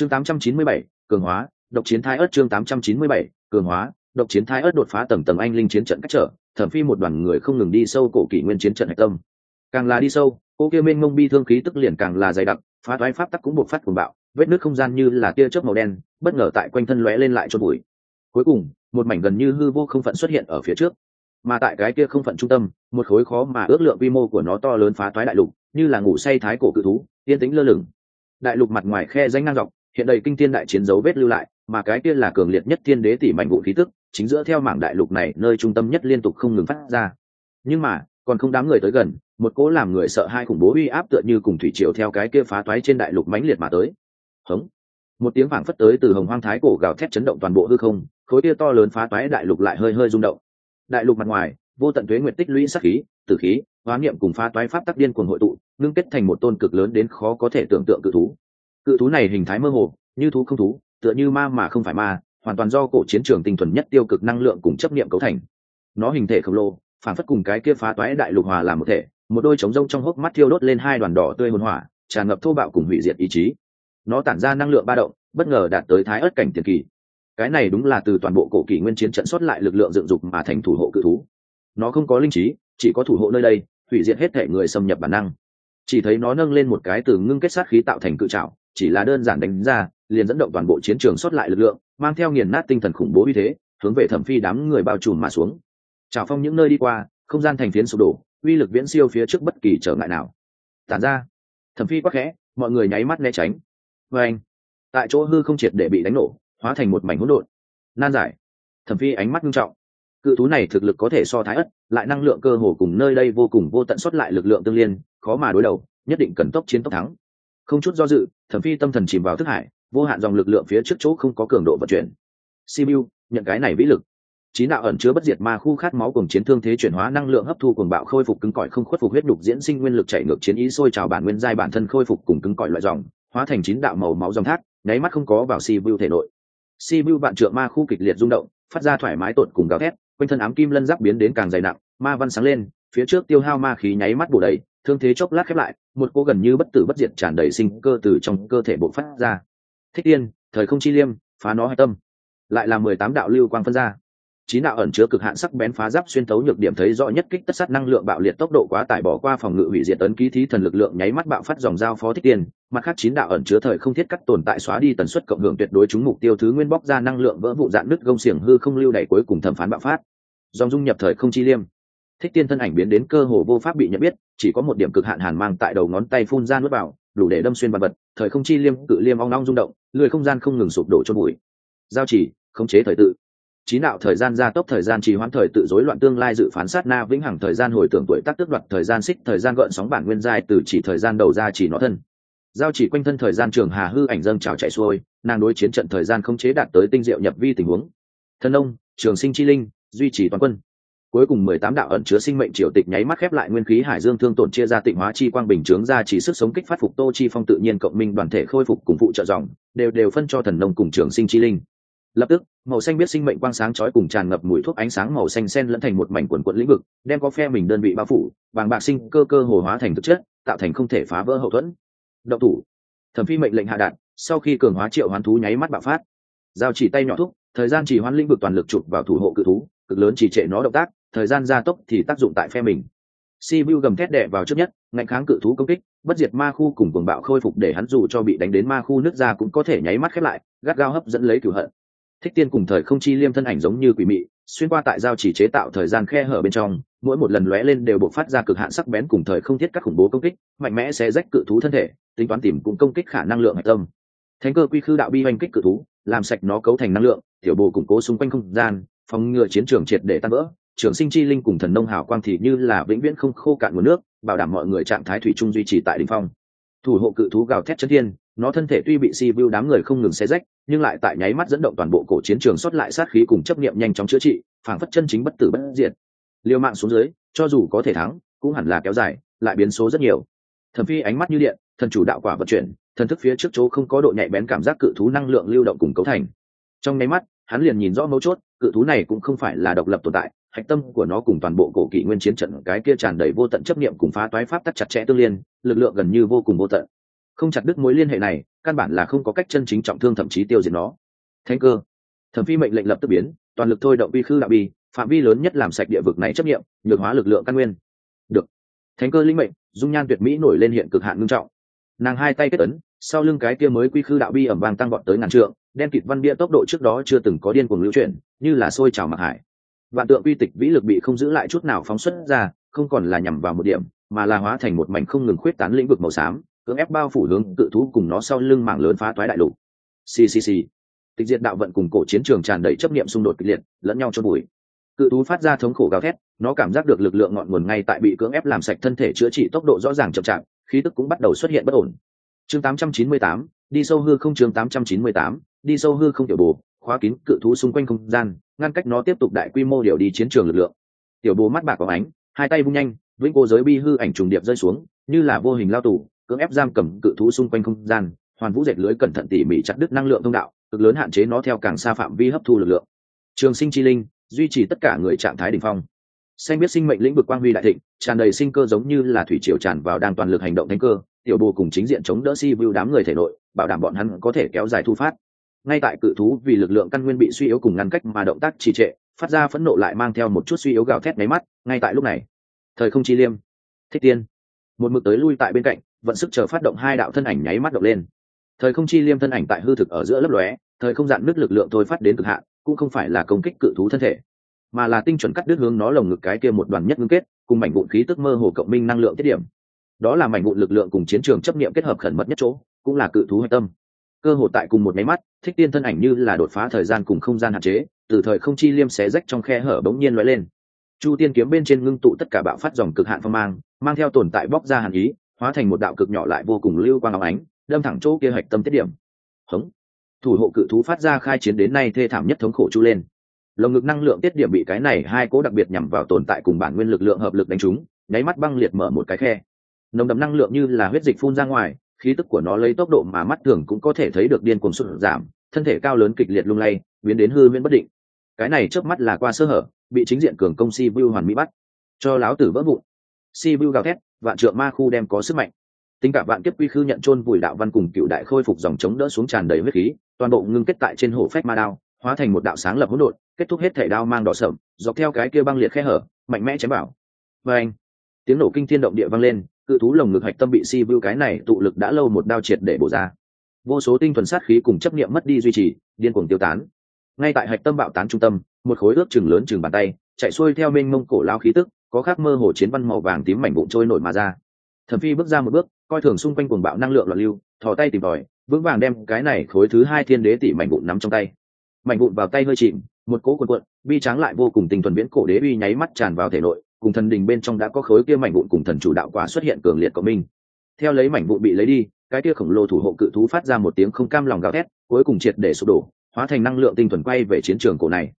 chương 897, cường hóa độc chiến thái ớt chương 897, cường hóa độc chiến thái ớt đột phá tầng tầng anh linh chiến trận cách trở thẩm phi một đoàn người không ngừng đi sâu cổ kỷ nguyên chiến trận hạch tâm. Càng là đi sâu cô kia mênh mông bi thương khí tức liền càng là dày đặc phá toái pháp tắc cũng buộc phát cuồng bạo vết nước không gian như là tia chớp màu đen bất ngờ tại quanh thân lóe lên lại cho bụi. Cuối cùng một mảnh gần như hư vô không phận xuất hiện ở phía trước. Mà tại cái kia không phận trung tâm một khối khó mà ước lượng quy mô của nó to lớn phá toái đại lục như là ngủ say thái cổ cự thú yên tĩnh lơ lửng. Đại lục mặt ngoài khe danh ngang dọc hiện đầy kinh thiên đại chiến dấu vết lưu lại, mà cái kia là cường liệt nhất thiên đế tỷ mạnh vụ khí tức, chính giữa theo mảng đại lục này, nơi trung tâm nhất liên tục không ngừng phát ra. Nhưng mà, còn không đám người tới gần, một cỗ làm người sợ hai khủng bố uy áp tựa như cùng thủy triều theo cái kia phá toái trên đại lục mãnh liệt mà tới. Hống! Một tiếng phảng phất tới từ hồng hoang thái cổ gào thét chấn động toàn bộ hư không, khối kia to lớn phá toái đại lục lại hơi hơi rung động. Đại lục mặt ngoài, vô tận thuế nguyệt tích lũy sắc khí, tử khí, hóa niệm cùng phá toái pháp tắc điên cuồng hội tụ, ngưng kết thành một tôn cực lớn đến khó có thể tưởng tượng cự thú cự thú này hình thái mơ hồ, như thú không thú, tựa như ma mà không phải ma, hoàn toàn do cổ chiến trường tinh thuần nhất tiêu cực năng lượng cùng chấp niệm cấu thành. Nó hình thể khổng lồ, phản phất cùng cái kia phá toái đại lục hòa làm một thể, một đôi trống rông trong hốc mắt thiêu đốt lên hai đoàn đỏ tươi hồn hỏa, tràn ngập thô bạo cùng hủy diệt ý chí. Nó tản ra năng lượng ba động, bất ngờ đạt tới thái ớt cảnh tiền kỳ. Cái này đúng là từ toàn bộ cổ kỷ nguyên chiến trận xuất lại lực lượng dựng dục mà thành thủ hộ cự thú. Nó không có linh trí, chỉ có thủ hộ nơi đây, hủy diệt hết thể người xâm nhập bản năng. Chỉ thấy nó nâng lên một cái từ ngưng kết sát khí tạo thành cự trảo chỉ là đơn giản đánh ra, liền dẫn động toàn bộ chiến trường xuất lại lực lượng, mang theo nghiền nát tinh thần khủng bố như thế, hướng về thẩm phi đám người bao trùm mà xuống. Trào phong những nơi đi qua, không gian thành phiến sụp đổ, uy lực viễn siêu phía trước bất kỳ trở ngại nào. Tản ra. Thẩm phi quắc khẽ, mọi người nháy mắt né tránh. Và anh, tại chỗ hư không triệt để bị đánh nổ, hóa thành một mảnh hỗn độn. Nan giải. Thẩm phi ánh mắt nghiêm trọng. Cự thú này thực lực có thể so thái ất, lại năng lượng cơ hồ cùng nơi đây vô cùng vô tận xuất lại lực lượng tương liên, khó mà đối đầu, nhất định cần tốc chiến tốc thắng không chút do dự, thẩm phi tâm thần chìm vào thức hải, vô hạn dòng lực lượng phía trước chỗ không có cường độ vận chuyển. Simu nhận cái này vĩ lực. Trí đạo ẩn chứa bất diệt ma khu khát máu cùng chiến thương thế chuyển hóa năng lượng hấp thu cuồng bạo khôi phục cứng cỏi không khuất phục huyết đục diễn sinh nguyên lực chạy ngược chiến ý sôi trào bản nguyên giai bản thân khôi phục cùng cứng cỏi loại dòng, hóa thành chín đạo màu máu dòng thác, nháy mắt không có vào si bưu thể nội. Si bưu vạn trượng ma khu kịch liệt rung động, phát ra thoải mái tột cùng gào thét, quanh thân ám kim lân giáp biến đến càng dày nặng, ma văn sáng lên, phía trước tiêu hao ma khí nháy mắt bổ đầy thương thế chốc lát khép lại, một cô gần như bất tử bất diệt tràn đầy sinh cơ từ trong cơ thể bộ phát ra. Thích tiên thời không chi liêm, phá nó hay tâm. Lại là mười tám đạo lưu quang phân ra. Chín đạo ẩn chứa cực hạn sắc bén phá giáp xuyên tấu nhược điểm thấy rõ nhất kích tất sát năng lượng bạo liệt tốc độ quá tải bỏ qua phòng ngự hủy diệt ấn ký thí thần lực lượng nháy mắt bạo phát dòng dao phó thích tiền mặt khác chín đạo ẩn chứa thời không thiết cắt tồn tại xóa đi tần suất cộng hưởng tuyệt đối chúng mục tiêu thứ nguyên bóc ra năng lượng vỡ vụ dạn nứt gông xiềng hư không lưu đẩy cuối cùng thẩm phán bạo phát. Dòng dung nhập thời không chi liêm thích tiên thân ảnh biến đến cơ hồ vô pháp bị nhận biết, chỉ có một điểm cực hạn hàn mang tại đầu ngón tay phun ra nuốt vào, đủ để đâm xuyên vật vật, thời không chi liêm, cự liêm ong ong rung động, lười không gian không ngừng sụp đổ chôn bụi. Giao chỉ, khống chế thời tự. Trí đạo thời gian gia tốc thời gian trì hoãn thời tự rối loạn tương lai dự phán sát na vĩnh hằng thời gian hồi tưởng tuổi tác tước đoạt thời gian xích thời gian gợn sóng bản nguyên giai từ chỉ thời gian đầu ra chỉ nó thân. Giao chỉ quanh thân thời gian trường hà hư ảnh dâng trào chạy xuôi, nàng đối chiến trận thời gian khống chế đạt tới tinh diệu nhập vi tình huống. Thân ông, trường sinh chi linh, duy trì toàn quân cuối cùng mười tám đạo ẩn chứa sinh mệnh triều tịch nháy mắt khép lại nguyên khí hải dương thương tổn chia ra tịnh hóa chi quang bình chướng ra chỉ sức sống kích phát phục tô chi phong tự nhiên cộng minh đoàn thể khôi phục cùng phụ trợ dòng, đều đều phân cho thần nông cùng trường sinh chi linh. Lập tức, màu xanh biết sinh mệnh quang sáng chói cùng tràn ngập mùi thuốc ánh sáng màu xanh sen lẫn thành một mảnh quần quận lĩnh vực, đem có phe mình đơn vị bao phủ vàng bạc sinh cơ cơ hồ hóa thành thực chất, tạo thành không thể phá vỡ hậu thuẫn. Động thủ. Thẩm phi mệnh lệnh hạ đạn, sau khi cường hóa triệu hoán thú nháy mắt bạo phát. Giao chỉ tay nhỏ thúc, thời gian chỉ hoán lĩnh vực toàn lực chụp vào thủ hộ cự thú cực lớn chỉ trệ nó động tác, thời gian gia tốc thì tác dụng tại phe mình. Si vu gầm thét đẻ vào trước nhất, ngạnh kháng cự thú công kích, bất diệt ma khu cùng cuồng bạo khôi phục để hắn dù cho bị đánh đến ma khu nước ra cũng có thể nháy mắt khép lại, gắt gao hấp dẫn lấy cửu hận. Thích tiên cùng thời không chi liêm thân ảnh giống như quỷ mị, xuyên qua tại giao chỉ chế tạo thời gian khe hở bên trong, mỗi một lần lóe lên đều bộc phát ra cực hạn sắc bén cùng thời không thiết các khủng bố công kích, mạnh mẽ sẽ rách cự thú thân thể, tính toán tìm cũng công kích khả năng lượng hạch tâm. Thánh cơ quy khư đạo bi oanh kích cự thú, làm sạch nó cấu thành năng lượng, tiểu bồ củng cố xung quanh không gian phòng ngừa chiến trường triệt để tan vỡ, trường sinh chi linh cùng thần nông hảo quang thì như là vĩnh viễn không khô cạn nguồn nước, bảo đảm mọi người trạng thái thủy chung duy trì tại đỉnh phong. Thủ hộ cự thú gào thét chân thiên, nó thân thể tuy bị si vu đám người không ngừng xé rách, nhưng lại tại nháy mắt dẫn động toàn bộ cổ chiến trường xuất lại sát khí cùng chấp niệm nhanh chóng chữa trị, phảng phất chân chính bất tử bất diệt. Liều mạng xuống dưới, cho dù có thể thắng, cũng hẳn là kéo dài, lại biến số rất nhiều. Thẩm phi ánh mắt như điện, thần chủ đạo quả vận chuyển, thần thức phía trước chỗ không có độ nhạy bén cảm giác cự thú năng lượng lưu động cùng cấu thành. Trong nháy mắt, hắn liền nhìn rõ mấu chốt cự thú này cũng không phải là độc lập tồn tại, hạch tâm của nó cùng toàn bộ cổ kỷ nguyên chiến trận, cái kia tràn đầy vô tận chấp niệm cùng phá toái pháp tắc chặt chẽ tương liên, lực lượng gần như vô cùng vô tận. Không chặt đứt mối liên hệ này, căn bản là không có cách chân chính trọng thương thậm chí tiêu diệt nó. Thánh cơ. Thẩm phi mệnh lệnh lập tức biến, toàn lực thôi động vi khư đạo bi, phạm vi lớn nhất làm sạch địa vực này chấp nghiệm nhược hóa lực lượng căn nguyên. Được. Thánh cơ linh mệnh, dung nhan tuyệt mỹ nổi lên hiện cực hạn ngưng trọng. Nàng hai tay kết ấn, sau lưng cái kia mới quy khư đạo bi ẩm vàng tăng vọt tới ngàn trượng đen kịt văn bia tốc độ trước đó chưa từng có điên cuồng lưu chuyển như là sôi trào mặc hải. Vạn tượng uy tịch vĩ lực bị không giữ lại chút nào phóng xuất ra không còn là nhằm vào một điểm mà là hóa thành một mảnh không ngừng khuyết tán lĩnh vực màu xám cưỡng ép bao phủ hướng cự thú cùng nó sau lưng mạng lớn phá toái đại lục. Ccc tịch diệt đạo vận cùng cổ chiến trường tràn đầy chấp niệm xung đột kịch liệt lẫn nhau cho bụi cự thú phát ra thống khổ gào thét nó cảm giác được lực lượng ngọn nguồn ngay tại bị cưỡng ép làm sạch thân thể chữa trị tốc độ rõ ràng chậm chạp khí tức cũng bắt đầu xuất hiện bất ổn. Chương 898, đi sâu hư không chương 898, đi sâu hư không tiểu bồ, khóa kín cự thú xung quanh không gian, ngăn cách nó tiếp tục đại quy mô điều đi chiến trường lực lượng. Tiểu bồ mắt bạc có ánh, hai tay vung nhanh, vĩnh cô giới bi hư ảnh trùng điệp rơi xuống, như là vô hình lao tù, cưỡng ép giam cầm cự thú xung quanh không gian, hoàn vũ dệt lưới cẩn thận tỉ mỉ chặt đứt năng lượng thông đạo, cực lớn hạn chế nó theo càng xa phạm vi hấp thu lực lượng. Trường sinh chi linh, duy trì tất cả người trạng thái đỉnh phong. Xanh biết sinh mệnh lĩnh vực quang huy đại thịnh, tràn đầy sinh cơ giống như là thủy triều tràn vào đang toàn lực hành động thanh cơ, tiểu bồ cùng chính diện chống đỡ si vưu đám người thể nội, bảo đảm bọn hắn có thể kéo dài thu phát ngay tại cự thú vì lực lượng căn nguyên bị suy yếu cùng ngăn cách mà động tác trì trệ, phát ra phẫn nộ lại mang theo một chút suy yếu gào thét máy mắt, ngay tại lúc này. Thời không chi liêm. Thích tiên. Một mực tới lui tại bên cạnh, vận sức chờ phát động hai đạo thân ảnh nháy mắt động lên. Thời không chi liêm thân ảnh tại hư thực ở giữa lớp lóe, thời không dạn nứt lực lượng thôi phát đến cực hạn, cũng không phải là công kích cự thú thân thể, mà là tinh chuẩn cắt đứt hướng nó lồng ngực cái kia một đoàn nhất ngưng kết, cùng mảnh vụn khí tức mơ hồ cộng minh năng lượng tiết điểm. Đó là mảnh vụn lực lượng cùng chiến trường chấp nghiệm kết hợp khẩn mật nhất chỗ, cũng là cự thú hạch tâm cơ hội tại cùng một máy mắt, thích tiên thân ảnh như là đột phá thời gian cùng không gian hạn chế, từ thời không chi liêm xé rách trong khe hở bỗng nhiên lóe lên. Chu tiên kiếm bên trên ngưng tụ tất cả bạo phát dòng cực hạn phong mang mang theo tồn tại bóc ra hàn ý, hóa thành một đạo cực nhỏ lại vô cùng lưu quang áo ánh, đâm thẳng chỗ kia hạch tâm tiết điểm. Hống! Thủ hộ cự thú phát ra khai chiến đến nay thê thảm nhất thống khổ chu lên. Lồng ngực năng lượng tiết điểm bị cái này hai cố đặc biệt nhằm vào tồn tại cùng bản nguyên lực lượng hợp lực đánh trúng, nháy mắt băng liệt mở một cái khe. Nồng đậm năng lượng như là huyết dịch phun ra ngoài khí tức của nó lấy tốc độ mà mắt thường cũng có thể thấy được điên cuồng sụt giảm, thân thể cao lớn kịch liệt lung lay, biến đến hư huyễn bất định. Cái này trước mắt là qua sơ hở, bị chính diện cường công si vu hoàn mỹ bắt. Cho láo tử vỡ vụn. Si vu gào thét, vạn trượng ma khu đem có sức mạnh. Tính cả vạn kiếp quy khư nhận chôn vùi đạo văn cùng cựu đại khôi phục dòng chống đỡ xuống tràn đầy huyết khí, toàn bộ ngưng kết tại trên hổ phách ma đao, hóa thành một đạo sáng lập hỗn độn, kết thúc hết thể đao mang đỏ sậm dọc theo cái kia băng liệt khe hở, mạnh mẽ chém bảo và anh, tiếng nổ kinh thiên động địa vang lên cự thú lồng ngực hạch tâm bị si vu cái này tụ lực đã lâu một đao triệt để bổ ra. Vô số tinh thuần sát khí cùng chấp niệm mất đi duy trì, điên cuồng tiêu tán. Ngay tại hạch tâm bạo tán trung tâm, một khối ước chừng lớn chừng bàn tay, chạy xuôi theo mênh mông cổ lao khí tức, có khác mơ hồ chiến văn màu vàng tím mảnh vụn trôi nổi mà ra. Thẩm phi bước ra một bước, coi thường xung quanh cuồng bạo năng lượng loạn lưu, thò tay tìm tòi, vững vàng đem cái này khối thứ hai thiên đế tỷ mảnh vụn nắm trong tay. Mảnh vụn vào tay hơi chìm, một cỗ cuộn cuộn, bi tráng lại vô cùng tinh thuần viễn cổ đế uy nháy mắt tràn vào thể nội cùng thần đình bên trong đã có khối kia mảnh vụn cùng thần chủ đạo quả xuất hiện cường liệt của mình. Theo lấy mảnh vụn bị lấy đi, cái kia khổng lồ thủ hộ cự thú phát ra một tiếng không cam lòng gào thét, cuối cùng triệt để sụp đổ, hóa thành năng lượng tinh thuần quay về chiến trường cổ này.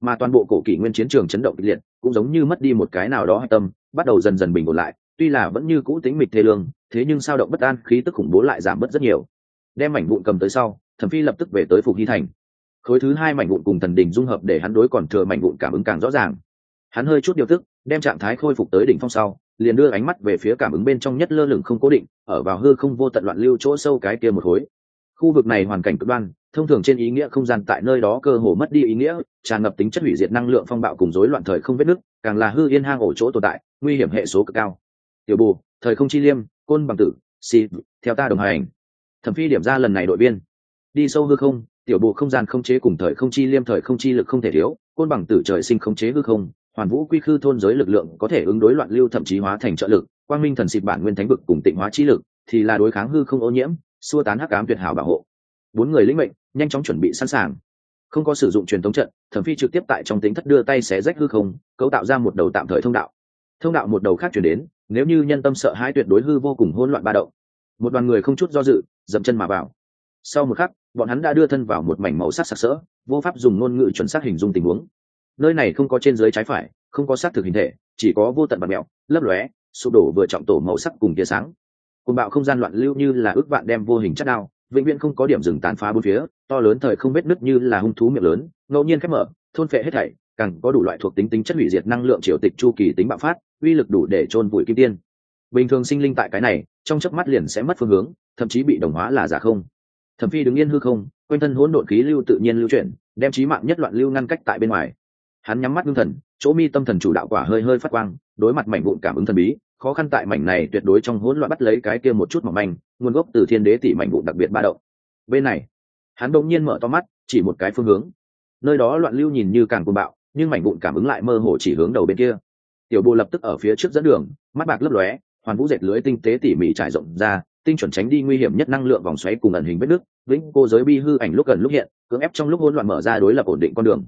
Mà toàn bộ cổ kỷ nguyên chiến trường chấn động kịch liệt, cũng giống như mất đi một cái nào đó hạch tâm, bắt đầu dần dần bình ổn lại, tuy là vẫn như cũ tính mịch thê lương, thế nhưng sao động bất an, khí tức khủng bố lại giảm bớt rất nhiều. Đem mảnh vụn cầm tới sau, thẩm phi lập tức về tới phục hy thành. Khối thứ hai mảnh vụn cùng thần đình dung hợp để hắn đối còn thừa mảnh vụn cảm ứng càng rõ ràng hắn hơi chút điều tức, đem trạng thái khôi phục tới đỉnh phong sau, liền đưa ánh mắt về phía cảm ứng bên trong nhất lơ lửng không cố định, ở vào hư không vô tận loạn lưu chỗ sâu cái kia một khối. Khu vực này hoàn cảnh cực đoan, thông thường trên ý nghĩa không gian tại nơi đó cơ hồ mất đi ý nghĩa, tràn ngập tính chất hủy diệt năng lượng phong bạo cùng rối loạn thời không vết nứt, càng là hư yên hang ổ chỗ tồn tại, nguy hiểm hệ số cực cao. Tiểu bù thời không chi liêm, côn bằng tử si theo ta đồng hành. Thẩm phi điểm ra lần này đội viên. Đi sâu hư không, tiểu bù không gian không chế cùng thời không chi liêm, thời không chi lực không thể thiếu, côn bằng tử trời sinh không chế hư không hoàn vũ quy khư thôn giới lực lượng có thể ứng đối loạn lưu thậm chí hóa thành trợ lực, quang minh thần xịt bản nguyên thánh vực cùng tịnh hóa trí lực, thì là đối kháng hư không ô nhiễm, xua tán hắc ám tuyệt hảo bảo hộ. Bốn người lĩnh mệnh, nhanh chóng chuẩn bị sẵn sàng. Không có sử dụng truyền thống trận, thẩm phi trực tiếp tại trong tính thất đưa tay xé rách hư không, cấu tạo ra một đầu tạm thời thông đạo. Thông đạo một đầu khác chuyển đến, nếu như nhân tâm sợ hãi tuyệt đối hư vô cùng hỗn loạn ba động. Một đoàn người không chút do dự, dậm chân mà vào. Sau một khắc, bọn hắn đã đưa thân vào một mảnh màu sắc sặc sỡ, vô pháp dùng ngôn ngữ chuẩn xác hình dung tình huống nơi này không có trên dưới trái phải, không có xác thực hình thể, chỉ có vô tận bạt mẹo, lấp lóe, sụp đổ vừa trọng tổ màu sắc cùng tia sáng. Côn bạo không gian loạn lưu như là ước vạn đem vô hình chất đao, vĩnh viễn không có điểm dừng tàn phá bốn phía, to lớn thời không vết nứt như là hung thú miệng lớn, ngẫu nhiên khép mở, thôn phệ hết thảy, càng có đủ loại thuộc tính tính chất hủy diệt năng lượng triều tịch chu kỳ tính bạo phát, uy lực đủ để chôn vùi kim tiên. Bình thường sinh linh tại cái này, trong chớp mắt liền sẽ mất phương hướng, thậm chí bị đồng hóa là giả không. Thẩm phi đứng yên hư không, quanh thân hỗn độn khí lưu tự nhiên lưu chuyển, đem trí mạng nhất loạn lưu ngăn cách tại bên ngoài hắn nhắm mắt ngưng thần, chỗ mi tâm thần chủ đạo quả hơi hơi phát quang, đối mặt mảnh vụn cảm ứng thần bí, khó khăn tại mảnh này tuyệt đối trong hỗn loạn bắt lấy cái kia một chút mỏng manh, nguồn gốc từ thiên đế tỷ mảnh vụn đặc biệt ba động. Bên này, hắn đột nhiên mở to mắt, chỉ một cái phương hướng. Nơi đó loạn lưu nhìn như càng cuồng bạo, nhưng mảnh vụn cảm ứng lại mơ hồ chỉ hướng đầu bên kia. Tiểu bồ lập tức ở phía trước dẫn đường, mắt bạc lấp lóe, hoàn vũ dệt lưới tinh tế tỉ mỉ trải rộng ra, tinh chuẩn tránh đi nguy hiểm nhất năng lượng vòng xoáy cùng ẩn hình vết nước vĩnh cô giới bi hư ảnh lúc gần lúc hiện, cưỡng ép trong lúc hỗn loạn mở ra đối lập ổn định con đường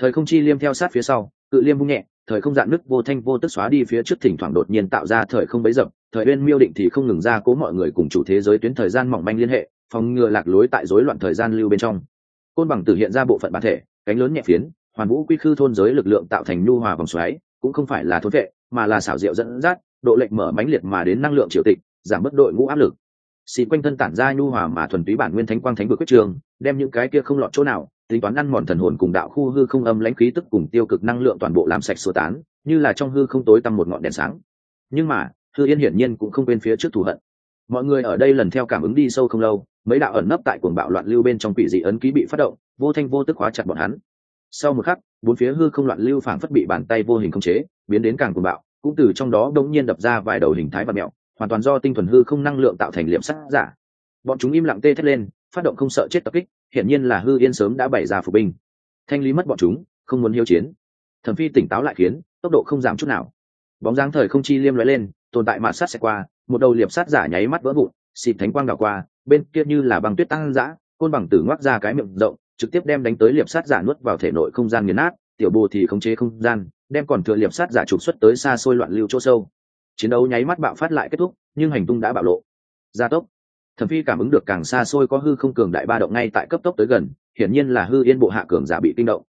thời không chi liêm theo sát phía sau, cự liêm vung nhẹ, thời không dạn nứt vô thanh vô tức xóa đi phía trước thỉnh thoảng đột nhiên tạo ra thời không bấy dập, thời uyên miêu định thì không ngừng ra cố mọi người cùng chủ thế giới tuyến thời gian mỏng manh liên hệ, phòng ngừa lạc lối tại rối loạn thời gian lưu bên trong. Côn bằng tử hiện ra bộ phận bản thể, cánh lớn nhẹ phiến, hoàn vũ quy khư thôn giới lực lượng tạo thành nhu hòa vòng xoáy, cũng không phải là thốn vệ, mà là xảo diệu dẫn dắt, độ lệnh mở mãnh liệt mà đến năng lượng triều tịch, giảm bớt đội ngũ áp lực xịt quanh thân tản ra nhu hòa mà thuần túy bản nguyên thánh quang thánh vực quyết trường, đem những cái kia không lọt chỗ nào, tính toán ăn mòn thần hồn cùng đạo khu hư không âm lãnh khí tức cùng tiêu cực năng lượng toàn bộ làm sạch sơ tán, như là trong hư không tối tăm một ngọn đèn sáng. Nhưng mà hư yên hiển nhiên cũng không quên phía trước thù hận. Mọi người ở đây lần theo cảm ứng đi sâu không lâu, mấy đạo ẩn nấp tại cuồng bạo loạn lưu bên trong quỷ dị ấn ký bị phát động, vô thanh vô tức hóa chặt bọn hắn. Sau một khắc, bốn phía hư không loạn lưu phảng phất bị bàn tay vô hình khống chế, biến đến càng cuồng bạo, cũng từ trong đó đống nhiên đập ra vài đầu hình thái và mẹo hoàn toàn do tinh thuần hư không năng lượng tạo thành liệm sắt giả. Bọn chúng im lặng tê thét lên, phát động không sợ chết tập kích, hiển nhiên là hư yên sớm đã bày ra phục binh. Thanh lý mất bọn chúng, không muốn hiếu chiến. Thẩm phi tỉnh táo lại khiến, tốc độ không giảm chút nào. Bóng dáng thời không chi liêm lóe lên, tồn tại mạt sát sẽ qua, một đầu liệp sát giả nháy mắt vỡ vụn, xịt thánh quang đảo qua, bên kia như là băng tuyết tăng dã, côn bằng tử ngoác ra cái miệng rộng, trực tiếp đem đánh tới liệp sát giả nuốt vào thể nội không gian nghiền nát, tiểu bồ thì khống chế không gian, đem còn thừa liệp sát giả trục xuất tới xa xôi loạn lưu chỗ sâu chiến đấu nháy mắt bạo phát lại kết thúc nhưng hành tung đã bạo lộ. Gia tốc. Thẩm phi cảm ứng được càng xa xôi có hư không cường đại ba động ngay tại cấp tốc tới gần hiển nhiên là hư yên bộ hạ cường giả bị kinh động.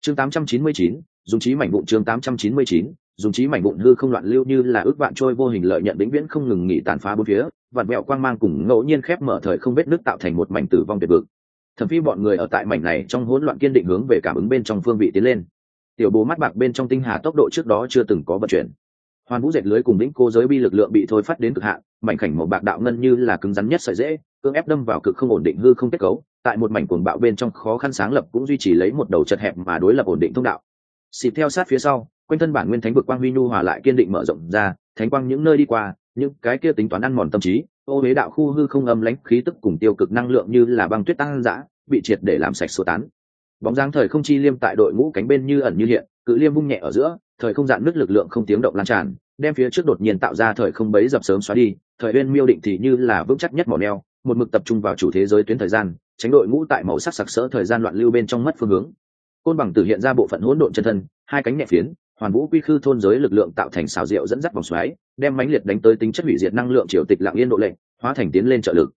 Chương 899, dùng trí mảnh vụn chương 899, dùng trí mảnh vụn hư không loạn lưu như là ước vạn trôi vô hình lợi nhận vĩnh viễn không ngừng nghỉ tàn phá bốn phía vạn mẹo quang mang cùng ngẫu nhiên khép mở thời không vết nước tạo thành một mảnh tử vong tuyệt vực. Thẩm phi bọn người ở tại mảnh này trong hỗn loạn kiên định hướng về cảm ứng bên trong phương vị tiến lên. Tiểu bố mắt bạc bên trong tinh hà tốc độ trước đó chưa từng có vận chuyển hoàn vũ dệt lưới cùng lĩnh cô giới bi lực lượng bị thôi phát đến cực hạn, mảnh khảnh một bạc đạo ngân như là cứng rắn nhất sợi dễ, cưỡng ép đâm vào cực không ổn định hư không kết cấu, tại một mảnh cuồng bạo bên trong khó khăn sáng lập cũng duy trì lấy một đầu chật hẹp mà đối lập ổn định thông đạo. Xịt theo sát phía sau, quanh thân bản nguyên thánh vực quang huy nhu hòa lại kiên định mở rộng ra, thánh quang những nơi đi qua, những cái kia tính toán ăn mòn tâm trí, ô huế đạo khu hư không âm lãnh khí tức cùng tiêu cực năng lượng như là băng tuyết tăng giã bị triệt để làm sạch sơ tán. Bóng dáng thời không chi liêm tại đội ngũ cánh bên như ẩn như hiện cự liêm vung nhẹ ở giữa, thời không dạn nước lực lượng không tiếng động lan tràn, đem phía trước đột nhiên tạo ra thời không bấy dập sớm xóa đi, thời uyên miêu định thì như là vững chắc nhất mỏ neo, một mực tập trung vào chủ thế giới tuyến thời gian, tránh đội ngũ tại màu sắc sặc sỡ thời gian loạn lưu bên trong mất phương hướng. Côn bằng tử hiện ra bộ phận hỗn độn chân thân, hai cánh nhẹ phiến, hoàn vũ quy khư thôn giới lực lượng tạo thành xào rượu dẫn dắt vòng xoáy, đem mãnh liệt đánh tới tính chất hủy diệt năng lượng triều tịch lạng yên độ lệnh, hóa thành tiến lên trợ lực.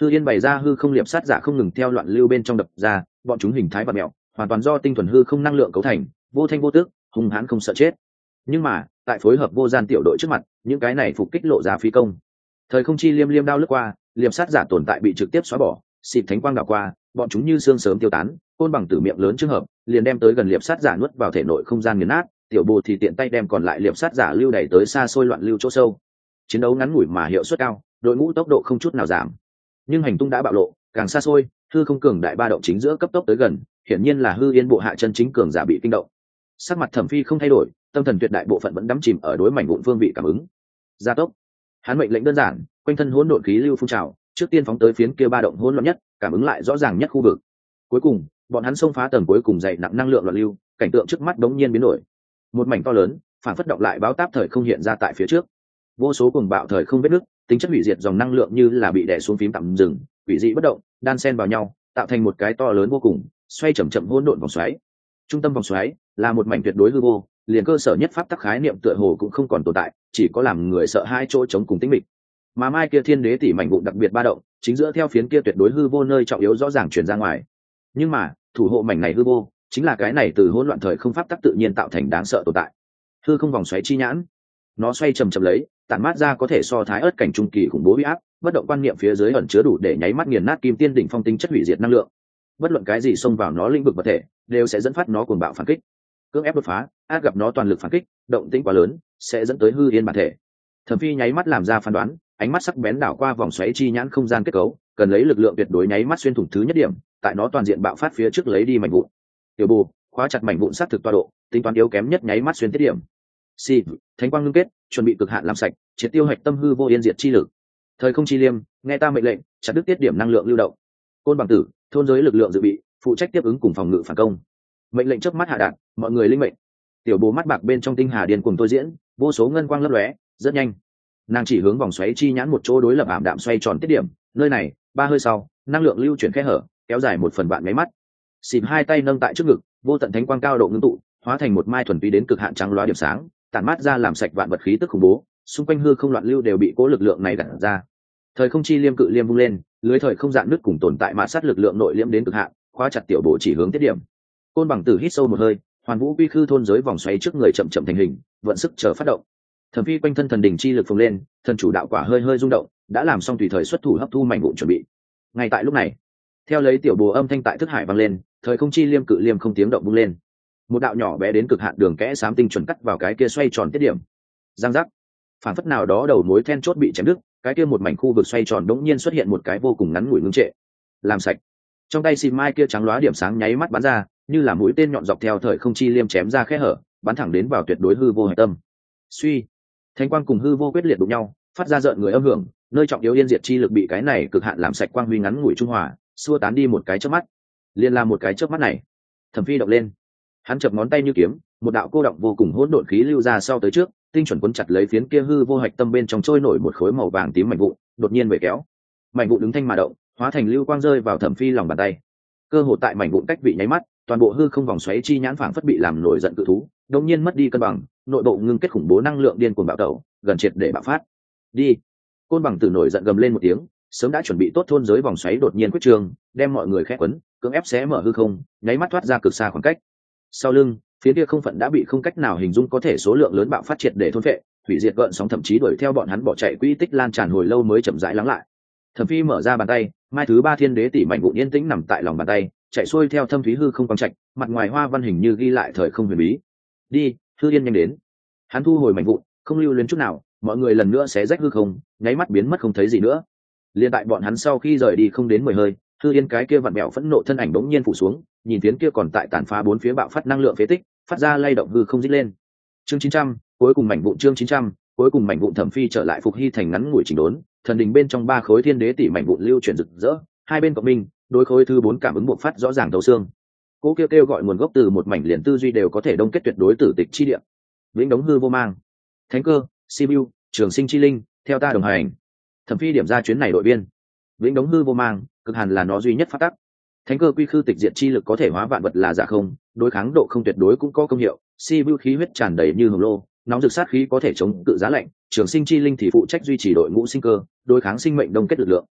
Hư yên bày ra hư không liệp sát giả không ngừng theo loạn lưu bên trong đập ra, bọn chúng hình thái và mẹo hoàn toàn do tinh thuần hư không năng lượng cấu thành vô thanh vô tước hung hãn không sợ chết. Nhưng mà, tại phối hợp vô gian tiểu đội trước mặt, những cái này phục kích lộ ra phi công. Thời không chi liêm liêm đao lướt qua liềm sát giả tồn tại bị trực tiếp xóa bỏ, xịt thánh quang đảo qua, bọn chúng như xương sớm tiêu tán, côn bằng tử miệng lớn trường hợp, liền đem tới gần liệp sát giả nuốt vào thể nội không gian nghiền nát, tiểu bồ thì tiện tay đem còn lại liệp sát giả lưu đẩy tới xa xôi loạn lưu chỗ sâu. Chiến đấu ngắn ngủi mà hiệu suất cao, đội ngũ tốc độ không chút nào giảm. Nhưng hành tung đã bạo lộ, càng xa xôi, hư không cường đại ba động chính giữa cấp tốc tới gần, hiển nhiên là hư yên bộ hạ chân chính cường giả bị kinh động sắc mặt thẩm phi không thay đổi, tâm thần tuyệt đại bộ phận vẫn đắm chìm ở đối mảnh vụn phương vị cảm ứng. Gia tốc. Hắn mệnh lệnh đơn giản, quanh thân hỗn độn khí lưu phun trào, trước tiên phóng tới phiến kia ba động hỗn loạn nhất, cảm ứng lại rõ ràng nhất khu vực. Cuối cùng, bọn hắn xông phá tầng cuối cùng dày nặng năng lượng loạn lưu, cảnh tượng trước mắt đống nhiên biến đổi. Một mảnh to lớn, phản phất động lại báo táp thời không hiện ra tại phía trước. Vô số cùng bạo thời không vết nước tính chất hủy diệt dòng năng lượng như là bị đè xuống phím tạm dừng, quỷ dị bất động, đan xen vào nhau, tạo thành một cái to lớn vô cùng, xoay chậm chậm hỗn độn vòng xoáy. Trung tâm vòng xoáy là một mảnh tuyệt đối hư vô, liền cơ sở nhất pháp tắc khái niệm tựa hồ cũng không còn tồn tại, chỉ có làm người sợ hai chỗ chống cùng tĩnh mịch. Mà mai kia thiên đế tỷ mảnh vụn đặc biệt ba động, chính giữa theo phiến kia tuyệt đối hư vô nơi trọng yếu rõ ràng truyền ra ngoài. Nhưng mà, thủ hộ mảnh này hư vô, chính là cái này từ hỗn loạn thời không pháp tắc tự nhiên tạo thành đáng sợ tồn tại. Hư không vòng xoáy chi nhãn. Nó xoay chầm chầm lấy, tản mát ra có thể so thái ớt cảnh trung kỳ khủng bố huy áp, bất động quan niệm phía dưới ẩn chứa đủ để nháy mắt nghiền nát kim tiên đỉnh phong tinh chất hủy diệt năng lượng. Bất luận cái gì xông vào nó lĩnh vực vật thể, đều sẽ dẫn phát nó cuồng bạo phản kích cưỡng ép đột phá, át gặp nó toàn lực phản kích, động tĩnh quá lớn, sẽ dẫn tới hư yên bản thể. Thẩm phi nháy mắt làm ra phán đoán, ánh mắt sắc bén đảo qua vòng xoáy chi nhãn không gian kết cấu, cần lấy lực lượng tuyệt đối nháy mắt xuyên thủng thứ nhất điểm, tại nó toàn diện bạo phát phía trước lấy đi mảnh vụn. Tiểu bù, khóa chặt mảnh vụn sát thực toa độ, tính toán yếu kém nhất nháy mắt xuyên tiết điểm. Si thánh quang ngưng kết, chuẩn bị cực hạn làm sạch, triệt tiêu hạch tâm hư vô yên diệt chi lực. Thời không chi liêm, nghe ta mệnh lệnh, chặt đứt tiết điểm năng lượng lưu động. Côn bằng tử, thôn giới lực lượng dự bị, phụ trách tiếp ứng cùng phòng ngự phản công mệnh lệnh trước mắt hạ đạn mọi người linh mệnh. Tiểu bố mắt bạc bên trong tinh hà điền cùng tôi diễn, vô số ngân quang lấp lóe, rất nhanh. Nàng chỉ hướng vòng xoáy chi nhãn một chỗ đối lập ảm đạm xoay tròn tiết điểm, nơi này, ba hơi sau, năng lượng lưu chuyển khe hở, kéo dài một phần bạn máy mắt. Xịp hai tay nâng tại trước ngực, vô tận thánh quang cao độ ngưng tụ, hóa thành một mai thuần túy đến cực hạn trắng loa điểm sáng, tản mát ra làm sạch vạn vật khí tức khủng bố, xung quanh hư không loạn lưu đều bị cố lực lượng này đặt ra. Thời không chi liêm cự liêm vung lên, lưới thời không dạn nước cùng tồn tại mã sát lực lượng nội liêm đến cực hạn, khóa chặt tiểu bộ chỉ hướng tiết điểm côn bằng tử hít sâu một hơi, hoàn vũ quy khư thôn giới vòng xoáy trước người chậm chậm thành hình, vận sức chờ phát động. Thẩm phi quanh thân thần đình chi lực phồng lên, thần chủ đạo quả hơi hơi rung động, đã làm xong tùy thời xuất thủ hấp thu mảnh vụn chuẩn bị. Ngay tại lúc này, theo lấy tiểu bồ âm thanh tại thức hải vang lên, thời không chi liêm cự liêm không tiếng động bung lên. Một đạo nhỏ bé đến cực hạn đường kẽ xám tinh chuẩn cắt vào cái kia xoay tròn tiết điểm. Giang giác. Phản phất nào đó đầu mối then chốt bị chém đứt, cái kia một mảnh khu vực xoay tròn đống nhiên xuất hiện một cái vô cùng ngắn ngủi ngưng trệ. Làm sạch. Trong tay xì mai kia trắng lóa điểm sáng nháy mắt bắn ra như là mũi tên nhọn dọc theo thời không chi liêm chém ra khe hở, bắn thẳng đến vào tuyệt đối hư vô hạch tâm. Suy. Thanh quang cùng hư vô quyết liệt đụng nhau, phát ra rợn người âm hưởng, nơi trọng yếu yên diệt chi lực bị cái này cực hạn làm sạch quang huy ngắn ngủi trung hòa, xua tán đi một cái chớp mắt. Liền làm một cái chớp mắt này, thẩm phi động lên. Hắn chập ngón tay như kiếm, một đạo cô động vô cùng hỗn độn khí lưu ra sau tới trước, tinh chuẩn quấn chặt lấy phiến kia hư vô hạch tâm bên trong trôi nổi một khối màu vàng tím mảnh vụ đột nhiên về kéo. Mảnh vụ đứng thanh mà động, hóa thành lưu quang rơi vào thẩm phi lòng bàn tay. Cơ hội tại mảnh vụn cách vị nháy mắt toàn bộ hư không vòng xoáy chi nhãn phảng phất bị làm nổi giận cự thú, đột nhiên mất đi cân bằng, nội bộ ngưng kết khủng bố năng lượng điên cuồng bạo tẩu, gần triệt để bạo phát. Đi. Côn bằng tử nổi giận gầm lên một tiếng, sớm đã chuẩn bị tốt thôn giới vòng xoáy đột nhiên quyết trường, đem mọi người khép quấn, cưỡng ép xé mở hư không, nháy mắt thoát ra cực xa khoảng cách. Sau lưng, phía kia không phận đã bị không cách nào hình dung có thể số lượng lớn bạo phát triệt để thôn vệ hủy diệt gợn sóng thậm chí đuổi theo bọn hắn bỏ chạy quỹ tích lan tràn hồi lâu mới chậm rãi lắng lại. Thẩm phi mở ra bàn tay, mai thứ ba thiên đế tỷ mạnh vụn yên tĩnh nằm tại lòng bàn tay chạy xuôi theo thâm thúy hư không quang trạch, mặt ngoài hoa văn hình như ghi lại thời không huyền bí. Đi, thư yên nhanh đến. Hắn thu hồi mảnh vụn, không lưu luyến chút nào, mọi người lần nữa sẽ rách hư không, nháy mắt biến mất không thấy gì nữa. Liền tại bọn hắn sau khi rời đi không đến mười hơi, thư yên cái kia vặn mẹo phẫn nộ thân ảnh bỗng nhiên phủ xuống, nhìn tiếng kia còn tại tàn phá bốn phía bạo phát năng lượng phế tích, phát ra lay động hư không dít lên. Chương chín trăm, cuối cùng mảnh vụn chương chín trăm, cuối cùng mảnh vụn thẩm phi trở lại phục hy thành ngắn ngủi chỉnh đốn, thần đình bên trong ba khối thiên đế tỷ mảnh vụn lưu chuyển rực rỡ, hai bên cộng minh đối khối thứ bốn cảm ứng buộc phát rõ ràng đầu xương. Cô kêu kêu gọi nguồn gốc từ một mảnh liền tư duy đều có thể đông kết tuyệt đối tử tịch chi địa. Vĩnh đống hư vô mang, thánh cơ sibiu trường sinh chi linh, theo ta đồng hành. Thẩm phi điểm ra chuyến này đội viên. Vĩnh đống hư vô mang, cực hàn là nó duy nhất phát tắc. Thánh cơ quy khư tịch diệt chi lực có thể hóa vạn vật là giả không, đối kháng độ không tuyệt đối cũng có công hiệu. Si khí huyết tràn đầy như hồng lô, nóng rực sát khí có thể chống cự giá lạnh. Trường sinh chi linh thì phụ trách duy trì đội ngũ sinh cơ, đối kháng sinh mệnh đông kết lực lượng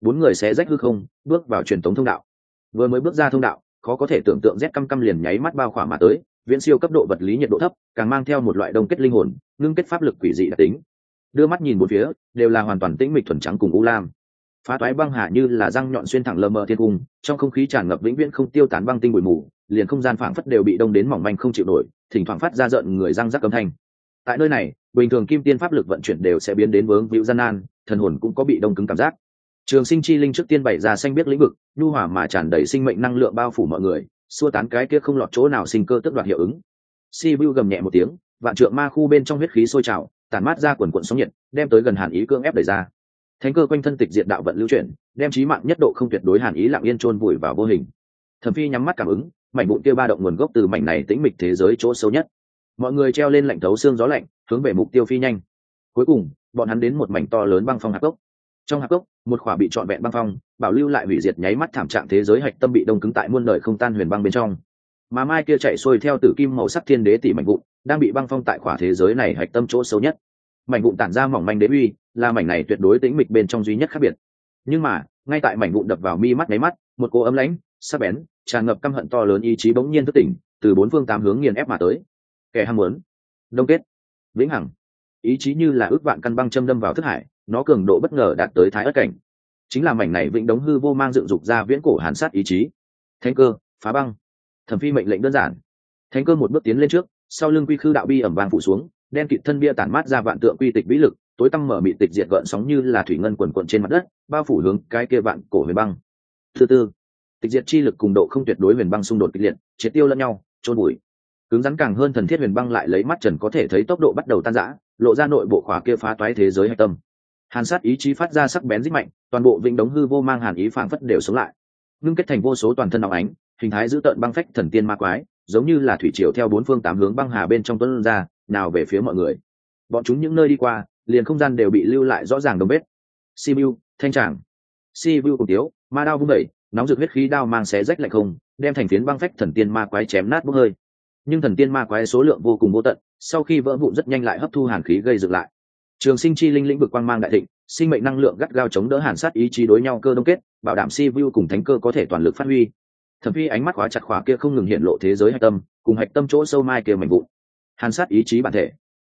bốn người sẽ rách hư không, bước vào truyền thống thông đạo. Vừa mới bước ra thông đạo, khó có thể tưởng tượng rét căm căm liền nháy mắt bao khỏa mà tới, viễn siêu cấp độ vật lý nhiệt độ thấp, càng mang theo một loại đông kết linh hồn, ngưng kết pháp lực quỷ dị đặc tính. Đưa mắt nhìn một phía, đều là hoàn toàn tĩnh mịch thuần trắng cùng u lam. Phá toái băng hạ như là răng nhọn xuyên thẳng lờ mờ thiên cung, trong không khí tràn ngập vĩnh viễn không tiêu tán băng tinh bụi mù, liền không gian phảng phất đều bị đông đến mỏng manh không chịu nổi, thỉnh thoảng phát ra rợn người răng rắc âm thanh. Tại nơi này, bình thường kim tiên pháp lực vận chuyển đều sẽ biến đến vướng víu gian nan, thần hồn cũng có bị đông cứng cảm giác trường sinh chi linh trước tiên bày ra xanh biết lĩnh vực, nhu hòa mà tràn đầy sinh mệnh năng lượng bao phủ mọi người, xua tán cái kia không lọt chỗ nào sinh cơ tức đoạt hiệu ứng. Si vu gầm nhẹ một tiếng, vạn trượng ma khu bên trong huyết khí sôi trào, tản mát ra quần quận sóng nhiệt, đem tới gần hàn ý cương ép đẩy ra. Thánh cơ quanh thân tịch diện đạo vận lưu chuyển, đem trí mạng nhất độ không tuyệt đối hàn ý lặng yên trôn vùi vào vô hình. Thẩm phi nhắm mắt cảm ứng, mảnh vụn kia ba động nguồn gốc từ mảnh này tĩnh mịch thế giới chỗ sâu nhất. Mọi người treo lên lạnh thấu xương gió lạnh, hướng về mục tiêu phi nhanh. Cuối cùng, bọn hắn đến một mảnh to lớn băng phong hạt gốc trong hạc gốc, một khỏa bị trọn vẹn băng phong, bảo lưu lại hủy diệt nháy mắt thảm trạng thế giới hạch tâm bị đông cứng tại muôn đời không tan huyền băng bên trong. Mà mai kia chạy xuôi theo tử kim màu sắc thiên đế tỷ mảnh vụn, đang bị băng phong tại khỏa thế giới này hạch tâm chỗ sâu nhất. Mảnh vụn tản ra mỏng manh đế uy, là mảnh này tuyệt đối tĩnh mịch bên trong duy nhất khác biệt. Nhưng mà, ngay tại mảnh vụn đập vào mi mắt nháy mắt, một cô ấm lãnh, sắc bén, tràn ngập căm hận to lớn ý chí bỗng nhiên thức tỉnh, từ bốn phương tám hướng nghiền ép mà tới. Kẻ ham muốn. Đông kết. Vĩnh hằng. Ý chí như là ước vạn căn băng châm đâm vào thức hải nó cường độ bất ngờ đạt tới thái ất cảnh. Chính là mảnh này vĩnh đống hư vô mang dựng dục ra viễn cổ hàn sát ý chí. Thánh cơ, phá băng. Thẩm phi mệnh lệnh đơn giản. Thánh cơ một bước tiến lên trước, sau lưng quy khư đạo bi ẩm vàng phủ xuống, đen kịt thân bia tản mát ra vạn tượng quy tịch vĩ lực, tối tăm mở mị tịch diệt gợn sóng như là thủy ngân quần quận trên mặt đất, bao phủ hướng cái kia vạn cổ huyền băng. Thứ tư, tịch diệt chi lực cùng độ không tuyệt đối huyền băng xung đột kịch liệt, triệt tiêu lẫn nhau trôn bụi. Cứng rắn càng hơn thần thiết huyền băng lại lấy mắt trần có thể thấy tốc độ bắt đầu tan rã, lộ ra nội bộ khóa kia phá toái thế giới hạch tâm hàn sát ý chí phát ra sắc bén rít mạnh, toàn bộ vĩnh đống hư vô mang hàn ý phảng phất đều sống lại. Ngưng kết thành vô số toàn thân óng ánh, hình thái giữ tợn băng phách thần tiên ma quái, giống như là thủy triều theo bốn phương tám hướng băng hà bên trong tuấn ra, nào về phía mọi người. Bọn chúng những nơi đi qua, liền không gian đều bị lưu lại rõ ràng đồng bếp sibiu thanh tràng. Sibiu cùng tiếu, ma đao vung đẩy, nóng rực huyết khí đao mang xé rách lạnh không, đem thành phiến băng phách thần tiên ma quái chém nát bốc hơi. Nhưng thần tiên ma quái số lượng vô cùng vô tận, sau khi vỡ vụn rất nhanh lại hấp thu hàn khí gây dựng lại trường sinh chi linh lĩnh vực quang mang đại thịnh, sinh mệnh năng lượng gắt gao chống đỡ hàn sát ý chí đối nhau cơ đông kết, bảo đảm si vu cùng thánh cơ có thể toàn lực phát huy. Thẩm phi ánh mắt khóa chặt khóa kia không ngừng hiện lộ thế giới hạch tâm, cùng hạch tâm chỗ sâu mai kia mạnh vụn. Hàn sát ý chí bản thể.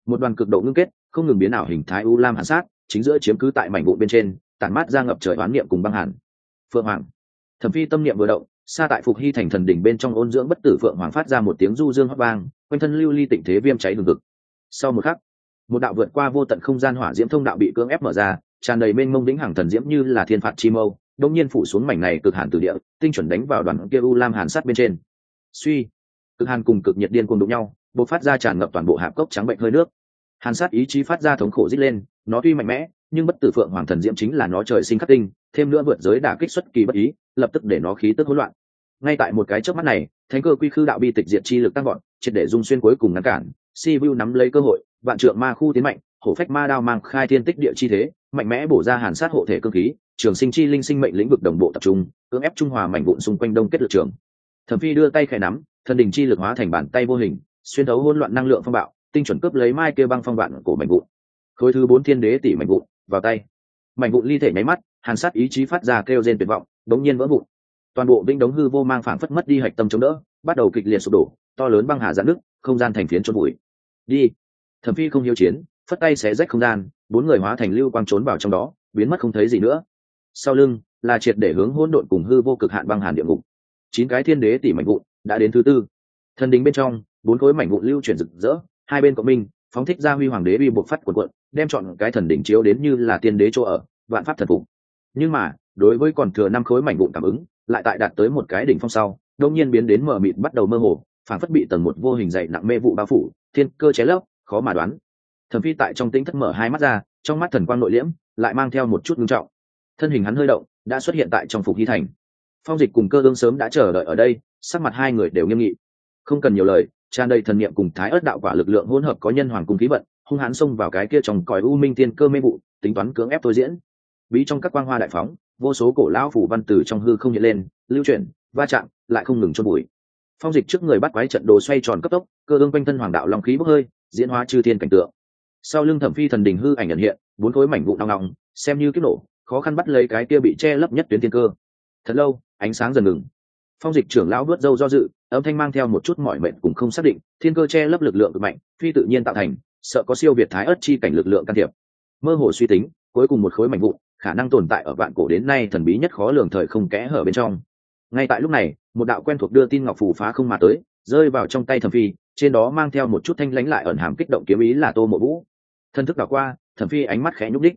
Một đoàn cực độ ngưng kết, không ngừng biến ảo hình thái u lam hàn sát, chính giữa chiếm cứ tại mảnh vụn bên trên, tản mát ra ngập trời oán niệm cùng băng hàn. Phượng hoàng. Thẩm phi tâm niệm vừa động xa tại phục hy thành thần đỉnh bên trong ôn dưỡng bất tử phượng hoàng phát ra một tiếng du dương hót vang, quanh thân lưu ly tịnh thế viêm cháy hừng hực. Sau một khắc một đạo vượt qua vô tận không gian hỏa diễm thông đạo bị cưỡng ép mở ra, tràn đầy mênh mông đĩnh hàng thần diễm như là thiên phạt chi mâu đông nhiên phủ xuống mảnh này cực hàn từ địa, tinh chuẩn đánh vào đoàn kia u lam hàn sát bên trên. Suy, cực hàn cùng cực nhiệt điên cùng đụng nhau, bộc phát ra tràn ngập toàn bộ hạp cốc trắng bệnh hơi nước. Hàn sát ý chí phát ra thống khổ rít lên, nó tuy mạnh mẽ, nhưng bất tử phượng hoàng thần diễm chính là nó trời sinh khắc tinh, thêm nữa vượt giới đả kích xuất kỳ bất ý, lập tức để nó khí tức hỗn loạn. Ngay tại một cái chớp mắt này, thánh cơ quy khư đạo bi tịch diệt chi lực tăng gọn triệt để dung xuyên cuối cùng ngăn cản, si vu nắm lấy cơ hội vạn trượng ma khu tiến mạnh, hổ phách ma đao mang khai thiên tích địa chi thế, mạnh mẽ bổ ra hàn sát hộ thể cơ khí, trường sinh chi linh sinh mệnh lĩnh vực đồng bộ tập trung, cưỡng ép trung hòa mảnh vụn xung quanh đông kết lực trường. Thẩm phi đưa tay khẽ nắm thần đình chi lực hóa thành bàn tay vô hình, xuyên thấu hỗn loạn năng lượng phong bạo, tinh chuẩn cướp lấy mai kia băng phong vạn của mảnh vụn. Khối thứ bốn thiên đế tỷ mảnh vụn, vào tay. Mảnh vụn ly thể nháy mắt, hàn sát ý chí phát ra kêu rên tuyệt vọng, đống nhiên vỡ vụn. Toàn bộ vĩnh đống hư vô mang phảng phất mất đi hạch tâm chống đỡ, bắt đầu kịch liệt sụp đổ, to lớn băng hà giãn nước không gian thành phiến chôn bụi đi thẩm phi không hiếu chiến, phất tay xé rách không gian, bốn người hóa thành lưu quang trốn vào trong đó, biến mất không thấy gì nữa. Sau lưng là triệt để hướng hỗn độn cùng hư vô cực hạn băng hàn địa ngục. Chín cái thiên đế tỷ mảnh vụn đã đến thứ tư. Thần đình bên trong, bốn khối mảnh vụn lưu chuyển rực rỡ, hai bên cộng minh, phóng thích ra huy hoàng đế bị buộc phát quần quận đem chọn cái thần đỉnh chiếu đến như là tiên đế chỗ ở, vạn pháp thần phục. Nhưng mà, đối với còn thừa năm khối mảnh vụn cảm ứng, lại tại đạt tới một cái đỉnh phong sau đông nhiên biến đến mờ mịt bắt đầu mơ hồ phản phất bị tầng một vô hình dày nặng mê vụ bao phủ, thiên cơ chế lấp khó mà đoán. Thẩm phi tại trong tính thất mở hai mắt ra, trong mắt thần quang nội liễm, lại mang theo một chút ngưng trọng. Thân hình hắn hơi động, đã xuất hiện tại trong phục hy thành. Phong dịch cùng cơ ương sớm đã chờ đợi ở đây, sắc mặt hai người đều nghiêm nghị. Không cần nhiều lời, tràn đầy thần niệm cùng thái ớt đạo quả lực lượng hỗn hợp có nhân hoàng cùng khí vận, hung hãn xông vào cái kia trong còi u minh tiên cơ mê vụ, tính toán cưỡng ép tôi diễn. Bí trong các quang hoa đại phóng, vô số cổ lão phủ văn tử trong hư không hiện lên, lưu chuyển, va chạm, lại không ngừng cho bụi. Phong dịch trước người bắt quái trận đồ xoay tròn cấp tốc, cơ ương quanh thân hoàng đạo long khí bốc hơi diễn hóa chư thiên cảnh tượng. Sau lưng thẩm phi thần đình hư ảnh nhận hiện bốn khối mảnh vụ nong nong, xem như kiếp nổ khó khăn bắt lấy cái kia bị che lấp nhất tuyến thiên cơ. Thật lâu ánh sáng dần ngừng. Phong dịch trưởng lão vớt dâu do dự âm thanh mang theo một chút mọi mệnh cũng không xác định thiên cơ che lấp lực lượng cực mạnh phi tự nhiên tạo thành sợ có siêu việt thái ớt chi cảnh lực lượng can thiệp. Mơ hồ suy tính cuối cùng một khối mảnh vụn khả năng tồn tại ở vạn cổ đến nay thần bí nhất khó lường thời không kẽ hở bên trong. Ngay tại lúc này một đạo quen thuộc đưa tin ngọc phù phá không mà tới rơi vào trong tay thẩm phi trên đó mang theo một chút thanh lãnh lại ẩn hàm kích động kiếm ý là tô mộ vũ. Thân thức đảo qua, thẩm phi ánh mắt khẽ nhúc đích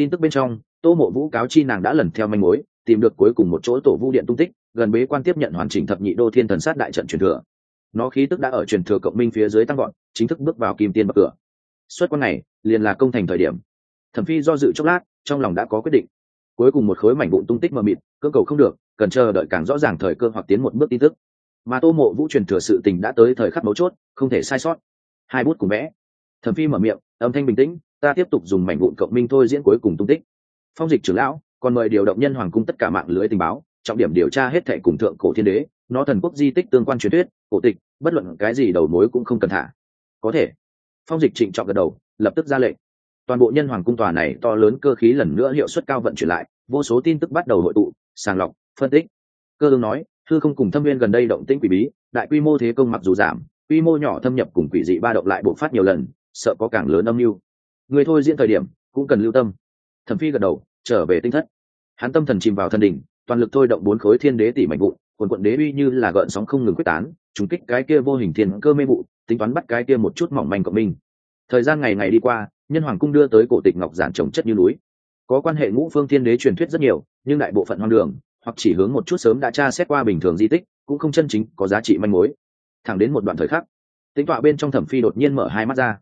tin tức bên trong, tô mộ vũ cáo chi nàng đã lần theo manh mối, tìm được cuối cùng một chỗ tổ vu điện tung tích, gần bế quan tiếp nhận hoàn chỉnh thập nhị đô thiên thần sát đại trận truyền thừa. Nó khí tức đã ở truyền thừa cộng minh phía dưới tăng gọn chính thức bước vào kim tiên bậc cửa. Suốt quan này liền là công thành thời điểm. Thẩm phi do dự chốc lát, trong lòng đã có quyết định. Cuối cùng một khối mảnh vụn tung tích mờ mịt, cơ cầu không được, cần chờ đợi càng rõ ràng thời cơ hoặc tiến một bước tin tức mà tô mộ vũ truyền thừa sự tình đã tới thời khắc mấu chốt, không thể sai sót. Hai bút cùng vẽ. Thẩm phi mở miệng, âm thanh bình tĩnh, ta tiếp tục dùng mảnh vụn cộng minh thôi diễn cuối cùng tung tích. Phong dịch trưởng lão, còn mời điều động nhân hoàng cung tất cả mạng lưới tình báo, trọng điểm điều tra hết thệ cùng thượng cổ thiên đế, nó thần quốc di tích tương quan truyền thuyết, cổ tịch, bất luận cái gì đầu mối cũng không cần thả. Có thể. Phong dịch trịnh trọng gật đầu, lập tức ra lệnh. Toàn bộ nhân hoàng cung tòa này to lớn cơ khí lần nữa hiệu suất cao vận chuyển lại, vô số tin tức bắt đầu hội tụ, sàng lọc, phân tích. Cơ hương nói thư không cùng thâm viên gần đây động tĩnh quỷ bí, đại quy mô thế công mặc dù giảm, quy mô nhỏ thâm nhập cùng quỷ dị ba động lại bộc phát nhiều lần, sợ có càng lớn âm mưu. Người thôi diễn thời điểm, cũng cần lưu tâm. Thẩm phi gật đầu, trở về tinh thất. Hắn tâm thần chìm vào thân đỉnh, toàn lực thôi động bốn khối thiên đế tỷ mạnh vụ quần quận đế uy như là gợn sóng không ngừng quyết tán, trùng kích cái kia vô hình thiên cơ mê vụ, tính toán bắt cái kia một chút mỏng manh cộng minh. Thời gian ngày ngày đi qua, nhân hoàng cung đưa tới cổ tịch ngọc giản trồng chất như núi. Có quan hệ ngũ phương thiên đế truyền thuyết rất nhiều, nhưng đại bộ phận hoang đường hoặc chỉ hướng một chút sớm đã tra xét qua bình thường di tích, cũng không chân chính có giá trị manh mối. Thẳng đến một đoạn thời khắc, tính tọa bên trong thẩm phi đột nhiên mở hai mắt ra.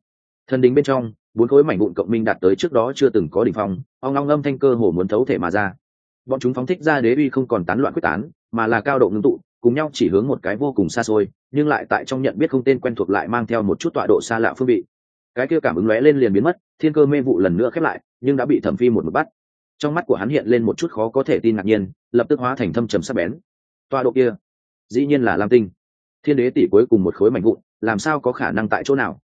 Thần đính bên trong, bốn khối mảnh vụn cộng minh đạt tới trước đó chưa từng có đỉnh phong, ong long âm thanh cơ hồ muốn thấu thể mà ra. Bọn chúng phóng thích ra đế uy không còn tán loạn quyết tán, mà là cao độ ngưng tụ, cùng nhau chỉ hướng một cái vô cùng xa xôi, nhưng lại tại trong nhận biết không tên quen thuộc lại mang theo một chút tọa độ xa lạ phương vị. Cái kia cảm ứng lóe lên liền biến mất, thiên cơ mê vụ lần nữa khép lại, nhưng đã bị thẩm phi một một bắt trong mắt của hắn hiện lên một chút khó có thể tin ngạc nhiên lập tức hóa thành thâm trầm sắc bén. Tọa độ kia dĩ nhiên là lam tinh. Thiên đế tỷ cuối cùng một khối mảnh vụn làm sao có khả năng tại chỗ nào?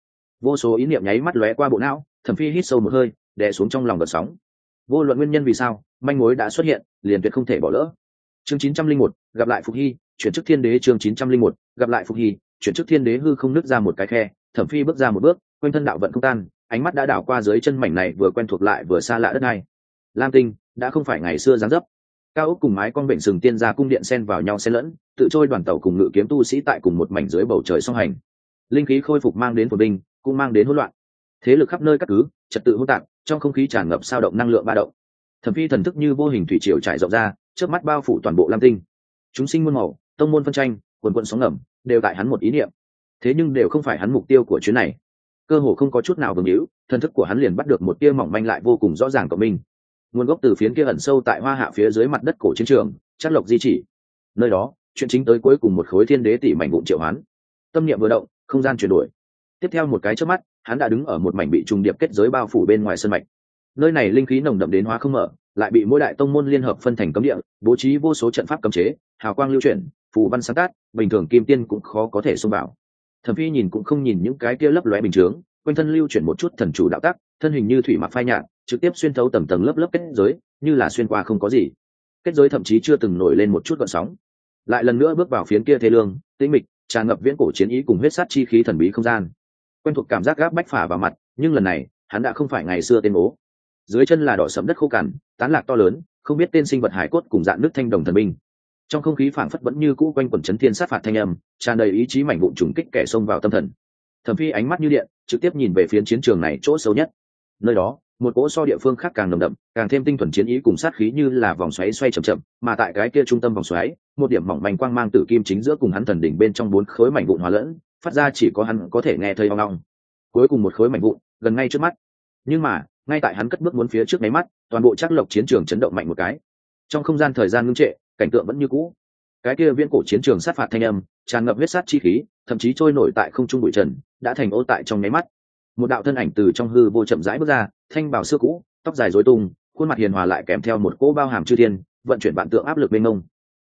Vô số ý niệm nháy mắt lóe qua bộ não thẩm phi hít sâu một hơi đè xuống trong lòng gợn sóng. Vô luận nguyên nhân vì sao manh mối đã xuất hiện liền tuyệt không thể bỏ lỡ. Chương 901, gặp lại phục hy chuyển chức thiên đế chương 901, gặp lại phục hy chuyển chức thiên đế hư không nứt ra một cái khe thẩm phi bước ra một bước quanh thân đạo vận không tan ánh mắt đã đảo qua dưới chân mảnh này vừa quen thuộc lại vừa xa lạ đất này lam tinh, đã không phải ngày xưa dáng dấp. Cao ốc cùng mái con bệnh sừng tiên ra cung điện xen vào nhau xen lẫn, tự trôi đoàn tàu cùng ngự kiếm tu sĩ tại cùng một mảnh dưới bầu trời song hành. Linh khí khôi phục mang đến phồn binh cũng mang đến hỗn loạn. Thế lực khắp nơi các cứ, trật tự hỗn tạp, trong không khí tràn ngập sao động năng lượng ba động. Thẩm phi thần thức như vô hình thủy triều trải rộng ra trước mắt bao phủ toàn bộ lam tinh. Chúng sinh muôn màu, tông môn phân tranh, quần quận sóng ngầm, đều tại hắn một ý niệm. Thế nhưng đều không phải hắn mục tiêu của chuyến này. Cơ hồ không có chút nào vương hữu thần thức của hắn liền bắt được một tia mỏng manh lại vô cùng rõ ràng của mình nguồn gốc từ phiến kia ẩn sâu tại hoa hạ phía dưới mặt đất cổ chiến trường chất lộc di chỉ. Nơi đó, chuyện chính tới cuối cùng một khối thiên đế tỷ mảnh vụn triệu hoán. Tâm niệm vừa động, không gian chuyển đổi. Tiếp theo một cái trước mắt, hắn đã đứng ở một mảnh bị trùng điệp kết giới bao phủ bên ngoài sân mạch. Nơi này linh khí nồng đậm đến hóa không mở, lại bị mỗi đại tông môn liên hợp phân thành cấm địa, bố trí vô số trận pháp cấm chế, hào quang lưu chuyển, phù văn sáng tác, bình thường kim tiên cũng khó có thể xông vào. Thẩm phi nhìn cũng không nhìn những cái kia lấp lóe bình chướng, quanh thân lưu chuyển một chút thần chủ đạo tắc, thân hình như thủy mặc phai nhạt trực tiếp xuyên thấu tầng tầng lớp lớp kết giới, như là xuyên qua không có gì. Kết giới thậm chí chưa từng nổi lên một chút gợn sóng. Lại lần nữa bước vào phiến kia thế lương, tĩnh mịch, tràn ngập viễn cổ chiến ý cùng huyết sát chi khí thần bí không gian. Quen thuộc cảm giác gáp bách phả vào mặt, nhưng lần này, hắn đã không phải ngày xưa tên bố. Dưới chân là đỏ sẫm đất khô cằn, tán lạc to lớn, không biết tên sinh vật hải cốt cùng dạng nước thanh đồng thần binh trong không khí phảng phất vẫn như cũ quanh quần chấn thiên sát phạt thanh âm, tràn đầy ý chí mảnh vụn trùng kích kẻ xông vào tâm thần. Thẩm phi ánh mắt như điện, trực tiếp nhìn về phía chiến trường này chỗ sâu nhất. Nơi đó một cỗ so địa phương khác càng nồng đậm, càng thêm tinh thuần chiến ý cùng sát khí như là vòng xoáy xoay chậm chậm, mà tại cái kia trung tâm vòng xoáy, một điểm mỏng manh quang mang tử kim chính giữa cùng hắn thần đỉnh bên trong bốn khối mảnh vụn hóa lẫn, phát ra chỉ có hắn có thể nghe thấy ong ong. Cuối cùng một khối mảnh vụn, gần ngay trước mắt. Nhưng mà, ngay tại hắn cất bước muốn phía trước máy mắt, toàn bộ chắc lộc chiến trường chấn động mạnh một cái. Trong không gian thời gian ngưng trệ, cảnh tượng vẫn như cũ. Cái kia viễn cổ chiến trường sát phạt thanh âm, tràn ngập huyết sát chi khí, thậm chí trôi nổi tại không trung bụi trần, đã thành ô tại trong máy mắt một đạo thân ảnh từ trong hư vô chậm rãi bước ra, thanh bảo xưa cũ, tóc dài rối tung, khuôn mặt hiền hòa lại kèm theo một cỗ bao hàm chư thiên, vận chuyển vạn tượng áp lực bên ngông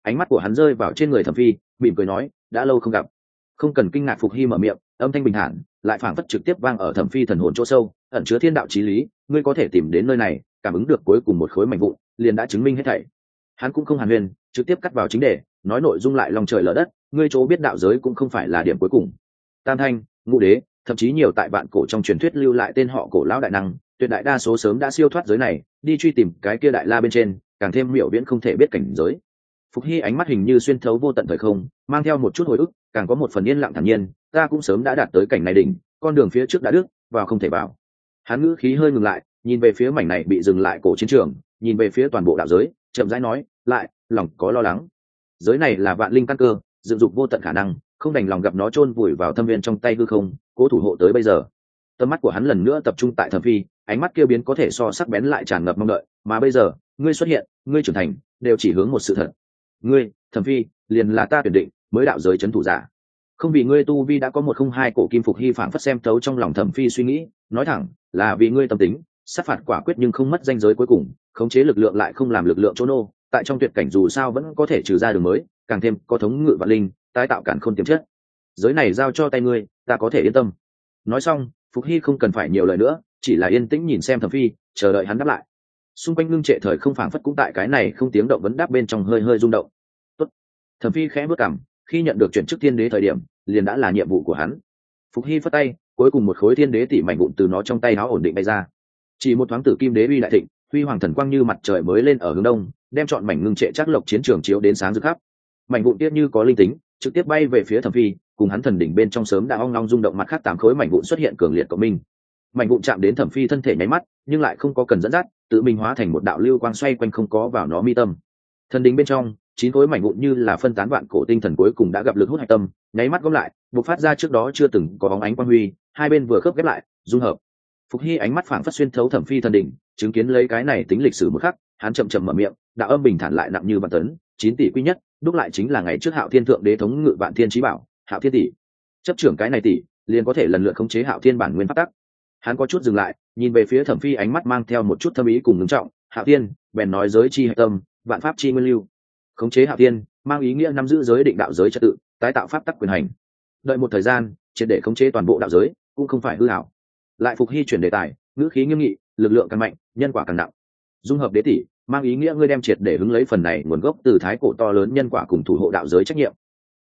ánh mắt của hắn rơi vào trên người thẩm phi, mỉm cười nói, đã lâu không gặp. Không cần kinh ngạc phục hy mở miệng, âm thanh bình thản, lại phảng phất trực tiếp vang ở thẩm phi thần hồn chỗ sâu, ẩn chứa thiên đạo trí lý, ngươi có thể tìm đến nơi này, cảm ứng được cuối cùng một khối mảnh vụn, liền đã chứng minh hết thảy. Hắn cũng không hàn huyền trực tiếp cắt vào chính đề, nói nội dung lại lòng trời lở đất, ngươi chỗ biết đạo giới cũng không phải là điểm cuối cùng. Tam thanh, ngũ đế thậm chí nhiều tại vạn cổ trong truyền thuyết lưu lại tên họ cổ lão đại năng tuyệt đại đa số sớm đã siêu thoát giới này đi truy tìm cái kia đại la bên trên càng thêm miểu viễn không thể biết cảnh giới. Phục hy ánh mắt hình như xuyên thấu vô tận thời không mang theo một chút hồi ức càng có một phần yên lặng thản nhiên ta cũng sớm đã đạt tới cảnh này đỉnh con đường phía trước đã được, vào không thể vào. Hắn ngữ khí hơi ngừng lại nhìn về phía mảnh này bị dừng lại cổ chiến trường nhìn về phía toàn bộ đạo giới chậm rãi nói lại lòng có lo lắng. Giới này là vạn linh căn cơ dựng dục vô tận khả năng không đành lòng gặp nó chôn vùi vào thâm viên trong tay hư không cố thủ hộ tới bây giờ. Tầm mắt của hắn lần nữa tập trung tại thẩm phi, ánh mắt kia biến có thể so sắc bén lại tràn ngập mong đợi, mà bây giờ, ngươi xuất hiện, ngươi trưởng thành, đều chỉ hướng một sự thật. Ngươi, thẩm phi, liền là ta tuyển định, mới đạo giới c thủ giả. Không vì ngươi tu vi đã có một không hai cổ kim phục hy phản phất xem thấu trong lòng thẩm phi suy nghĩ, nói thẳng, là vì ngươi tâm tính, sát phạt quả quyết nhưng không mất danh giới cuối cùng, khống chế lực lượng lại không làm lực lượng chỗ nô. Tại trong tuyệt cảnh dù sao vẫn có thể trừ ra đường mới, càng thêm có thống ngự vạn linh, tái tạo cản không tiềm chất giới này giao cho tay ngươi, ta có thể yên tâm. Nói xong, phục hy không cần phải nhiều lời nữa, chỉ là yên tĩnh nhìn xem thẩm phi, chờ đợi hắn đáp lại. Xung quanh ngưng trệ thời không phảng phất cũng tại cái này không tiếng động vấn đáp bên trong hơi hơi rung động. Tốt. thẩm phi khẽ bước cảm khi nhận được chuyển chức thiên đế thời điểm, liền đã là nhiệm vụ của hắn. Phục hy phất tay, cuối cùng một khối thiên đế tỉ mảnh vụn từ nó trong tay nó ổn định bay ra. Chỉ một thoáng tử kim đế uy đại thịnh, huy hoàng thần quang như mặt trời mới lên ở hướng đông, đem chọn mảnh ngưng trệ chắc lộc chiến trường chiếu đến sáng rực khắp. Mảnh vụn tiếp như có linh tính trực tiếp bay về phía thẩm phi, cùng hắn thần đỉnh bên trong sớm đã ong long rung động mặt khác tám khối mảnh vụn xuất hiện cường liệt của mình mảnh vụn chạm đến thẩm phi thân thể nháy mắt, nhưng lại không có cần dẫn dắt, tự mình hóa thành một đạo lưu quang xoay quanh không có vào nó mi tâm. Thần đỉnh bên trong, chín khối mảnh vụn như là phân tán vạn cổ tinh thần cuối cùng đã gặp lực hút hạch tâm, nháy mắt gom lại, bộc phát ra trước đó chưa từng có bóng ánh quang huy, hai bên vừa khớp ghép lại, dung hợp. Phục hy ánh mắt phảng phất xuyên thấu thẩm phi thần đỉnh, chứng kiến lấy cái này tính lịch sử một khắc, hắn chậm chậm mở miệng, đạo âm bình thản lại nặng như bản tấn, chín tỷ quy nhất đúc lại chính là ngày trước hạo thiên thượng đế thống ngự vạn thiên trí bảo, hạo thiên tỷ. Chấp trưởng cái này tỷ, liền có thể lần lượt khống chế hạo thiên bản nguyên phát tắc. Hắn có chút dừng lại, nhìn về phía thẩm phi ánh mắt mang theo một chút thâm ý cùng ngưng trọng, hạo thiên, bèn nói giới chi hạch tâm, vạn pháp chi nguyên lưu. Khống chế hạo thiên, mang ý nghĩa nắm giữ giới định đạo giới trật tự, tái tạo pháp tắc quyền hành. Đợi một thời gian, triệt để khống chế toàn bộ đạo giới, cũng không phải hư hảo lại phục hy chuyển đề tài, ngữ khí nghiêm nghị, lực lượng càng mạnh, nhân quả càng nặng. Dung hợp đế tỷ mang ý nghĩa ngươi đem triệt để hứng lấy phần này nguồn gốc từ thái cổ to lớn nhân quả cùng thủ hộ đạo giới trách nhiệm.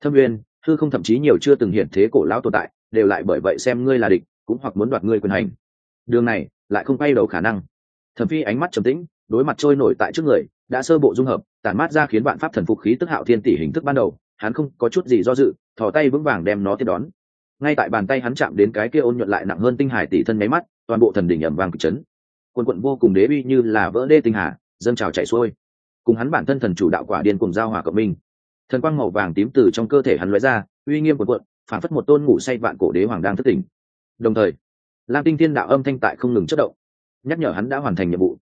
Thâm nguyên, thư không thậm chí nhiều chưa từng hiện thế cổ lão tồn tại, đều lại bởi vậy xem ngươi là địch, cũng hoặc muốn đoạt ngươi quyền hành. Đường này, lại không quay đầu khả năng. Thẩm phi ánh mắt trầm tĩnh, đối mặt trôi nổi tại trước người, đã sơ bộ dung hợp, tản mát ra khiến vạn pháp thần phục khí tức hạo thiên tỷ hình thức ban đầu, hắn không có chút gì do dự, thò tay vững vàng đem nó tiếp đón. Ngay tại bàn tay hắn chạm đến cái kia ôn nhuận lại nặng hơn tinh hải tỷ thân máy mắt, toàn bộ thần đỉnh ẩm vàng cực chấn. Quần quận vô cùng đế uy như là vỡ đê tinh hà dâng trào chạy xuôi. Cùng hắn bản thân thần chủ đạo quả điên cùng giao hòa cộng minh. Thần quang màu vàng tím từ trong cơ thể hắn lóe ra, uy nghiêm quần quận phản phất một tôn ngủ say vạn cổ đế hoàng đang thất tỉnh. Đồng thời, lam tinh thiên đạo âm thanh tại không ngừng chất động, nhắc nhở hắn đã hoàn thành nhiệm vụ.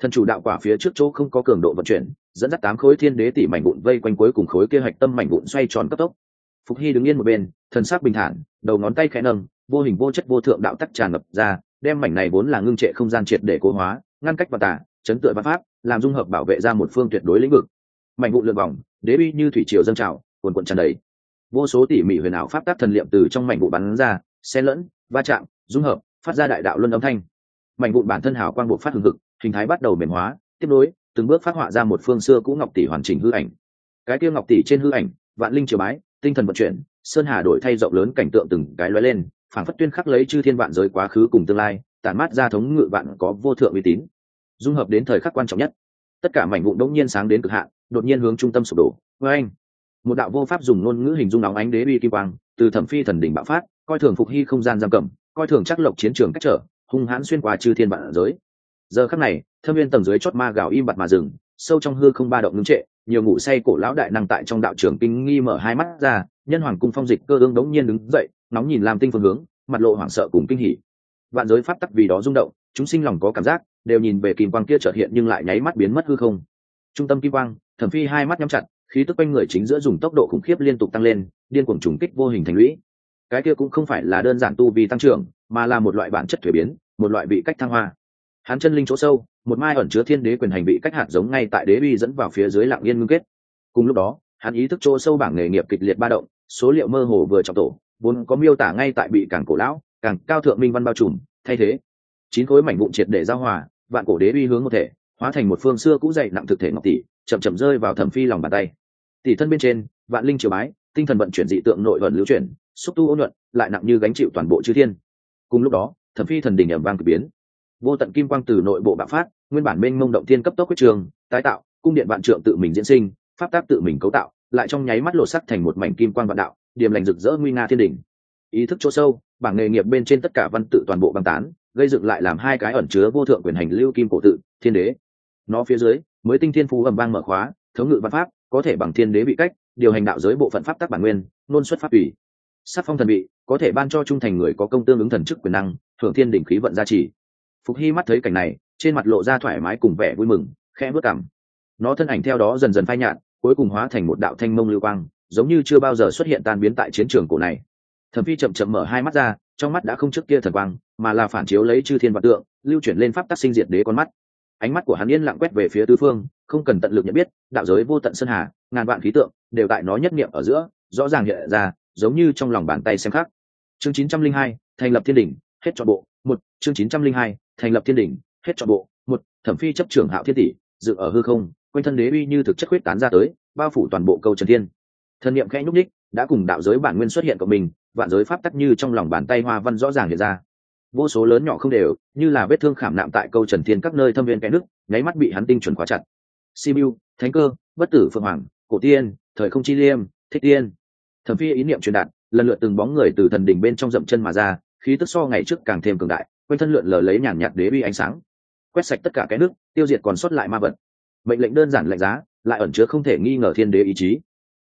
Thần chủ đạo quả phía trước chỗ không có cường độ vận chuyển, dẫn dắt tám khối thiên đế tỷ mảnh vụn vây quanh cuối cùng khối kia hạch tâm mảnh vụn xoay tròn cấp tốc. Phục hy đứng yên một bên, thần sắc bình thản, đầu ngón tay khẽ nâng, vô hình vô chất vô thượng đạo tắc tràn ngập ra, đem mảnh này vốn là ngưng trệ không gian triệt để cố hóa, ngăn cách và tả, chấn tựa văn pháp làm dung hợp bảo vệ ra một phương tuyệt đối lĩnh vực. Mạnh vụ lượn vòng, đế uy như thủy triều dâng trào, cuồn cuộn tràn đầy. Vô số tỉ mỉ huyền ảo pháp tác thần liệm từ trong mảnh vụ bắn ra, xen lẫn, va chạm, dung hợp, phát ra đại đạo luân âm thanh. Mảnh vụn bản thân hào quang buộc phát hừng hực, hình thái bắt đầu mềm hóa, tiếp nối, từng bước phát họa ra một phương xưa cũ ngọc tỷ hoàn chỉnh hư ảnh. Cái kia ngọc tỷ trên hư ảnh, vạn linh triều bái, tinh thần vận chuyển, sơn hà đổi thay rộng lớn cảnh tượng từng cái lóe lên phản phất tuyên khắc lấy chư thiên vạn giới quá khứ cùng tương lai, tản mát ra thống ngự vạn có vô thượng uy tín dung hợp đến thời khắc quan trọng nhất. Tất cả mảnh vụn đống nhiên sáng đến cực hạn, đột nhiên hướng trung tâm sụp đổ. Với anh, một đạo vô pháp dùng ngôn ngữ hình dung nóng ánh đế uy kim quang, từ thẩm phi thần đỉnh bạo phát, coi thường phục hy không gian giam cầm, coi thường chắc lộc chiến trường cách trở, hung hãn xuyên qua chư thiên vạn giới. Giờ khắc này, thâm viên tầng dưới chót ma gào im bặt mà dừng, sâu trong hư không ba động ngưng trệ, nhiều ngủ say cổ lão đại năng tại trong đạo trường kinh nghi mở hai mắt ra, nhân hoàng cung phong dịch cơ ương đống nhiên đứng dậy, nóng nhìn làm tinh phương hướng, mặt lộ hoảng sợ cùng kinh hỉ. Vạn giới pháp tắc vì đó rung động, chúng sinh lòng có cảm giác đều nhìn về kim quang kia chợt hiện nhưng lại nháy mắt biến mất hư không. Trung tâm kim quang, thẩm phi hai mắt nhắm chặt, khí tức quanh người chính giữa dùng tốc độ khủng khiếp liên tục tăng lên, điên cuồng trùng kích vô hình thành lũy. Cái kia cũng không phải là đơn giản tu vi tăng trưởng, mà là một loại bản chất thuế biến, một loại vị cách thăng hoa. Hắn chân linh chỗ sâu, một mai ẩn chứa thiên đế quyền hành vị cách hạt giống ngay tại đế uy dẫn vào phía dưới lạng yên ngưng kết. Cùng lúc đó, hắn ý thức chỗ sâu bảng nghề nghiệp kịch liệt ba động, số liệu mơ hồ vừa trọng tổ, vốn có miêu tả ngay tại bị càng cổ lão, càng cao thượng minh văn bao trùm, thay thế. Chín khối mảnh vụn triệt để giao hòa vạn cổ đế uy hướng một thể, hóa thành một phương xưa cũ dày nặng thực thể ngọc tỷ, chậm chậm rơi vào thẩm phi lòng bàn tay. Tỷ thân bên trên, vạn linh triều bái, tinh thần vận chuyển dị tượng nội vận lưu chuyển, xúc tu ôn nhuận, lại nặng như gánh chịu toàn bộ chư thiên. Cùng lúc đó, thẩm phi thần đỉnh ẩm vang cực biến. Vô tận kim quang từ nội bộ bạo phát, nguyên bản mênh mông động thiên cấp tốc quyết trường, tái tạo, cung điện vạn trượng tự mình diễn sinh, pháp tác tự mình cấu tạo, lại trong nháy mắt lộ sắc thành một mảnh kim quang vạn đạo, điểm lành rực rỡ nguy nga thiên đỉnh ý thức chỗ sâu, bảng nghề nghiệp bên trên tất cả văn tự toàn bộ băng tán gây dựng lại làm hai cái ẩn chứa vô thượng quyền hành lưu kim cổ tự, thiên đế. Nó phía dưới, mới tinh thiên phú ầm vang mở khóa, thống ngự văn pháp, có thể bằng thiên đế bị cách, điều hành đạo giới bộ phận pháp tắc bản nguyên, nôn xuất pháp ủy. Sắc phong thần vị có thể ban cho trung thành người có công tương ứng thần chức quyền năng thượng thiên đỉnh khí vận gia trì. Phục hy mắt thấy cảnh này, trên mặt lộ ra thoải mái cùng vẻ vui mừng, khẽ bước cảm nó thân ảnh theo đó dần dần phai nhạt, cuối cùng hóa thành một đạo thanh mông lưu quang, giống như chưa bao giờ xuất hiện tan biến tại chiến trường cổ này. Thẩm phi chậm chậm mở hai mắt ra, trong mắt đã không trước kia thần quang mà là phản chiếu lấy chư thiên vạn tượng lưu chuyển lên pháp tắc sinh diệt đế con mắt. Ánh mắt của hắn yên lặng quét về phía tứ phương không cần tận lực nhận biết đạo giới vô tận sơn hà ngàn vạn khí tượng đều tại nó nhất niệm ở giữa rõ ràng hiện ra giống như trong lòng bàn tay xem khác. Chương 902, thành lập thiên đỉnh hết trọn bộ một. Chương 902, thành lập thiên đỉnh hết trọn bộ một. Thẩm phi chấp trưởng hạo thiên tỷ dự ở hư không quanh thân đế uy như thực chất huyết tán ra tới bao phủ toàn bộ câu trần thiên. Thần niệm khẽ nhúc ních đã cùng đạo giới bản nguyên xuất hiện của mình vạn giới pháp tắc như trong lòng bàn tay hoa văn rõ ràng hiện ra vô số lớn nhỏ không đều, như là vết thương khảm nạm tại câu trần thiên các nơi thâm viên cái nước, nháy mắt bị hắn tinh chuẩn khóa chặt. Simu thánh cơ, bất tử phượng hoàng, cổ tiên, thời không chi liêm, thích tiên. Thẩm phi ý niệm truyền đạt, lần lượt từng bóng người từ thần đỉnh bên trong dậm chân mà ra, khí tức so ngày trước càng thêm cường đại, quanh thân lượn lờ lấy nhàn nhạt đế bi ánh sáng. Quét sạch tất cả cái nước, tiêu diệt còn sót lại ma vật. Mệnh lệnh đơn giản lạnh giá, lại ẩn chứa không thể nghi ngờ thiên đế ý chí.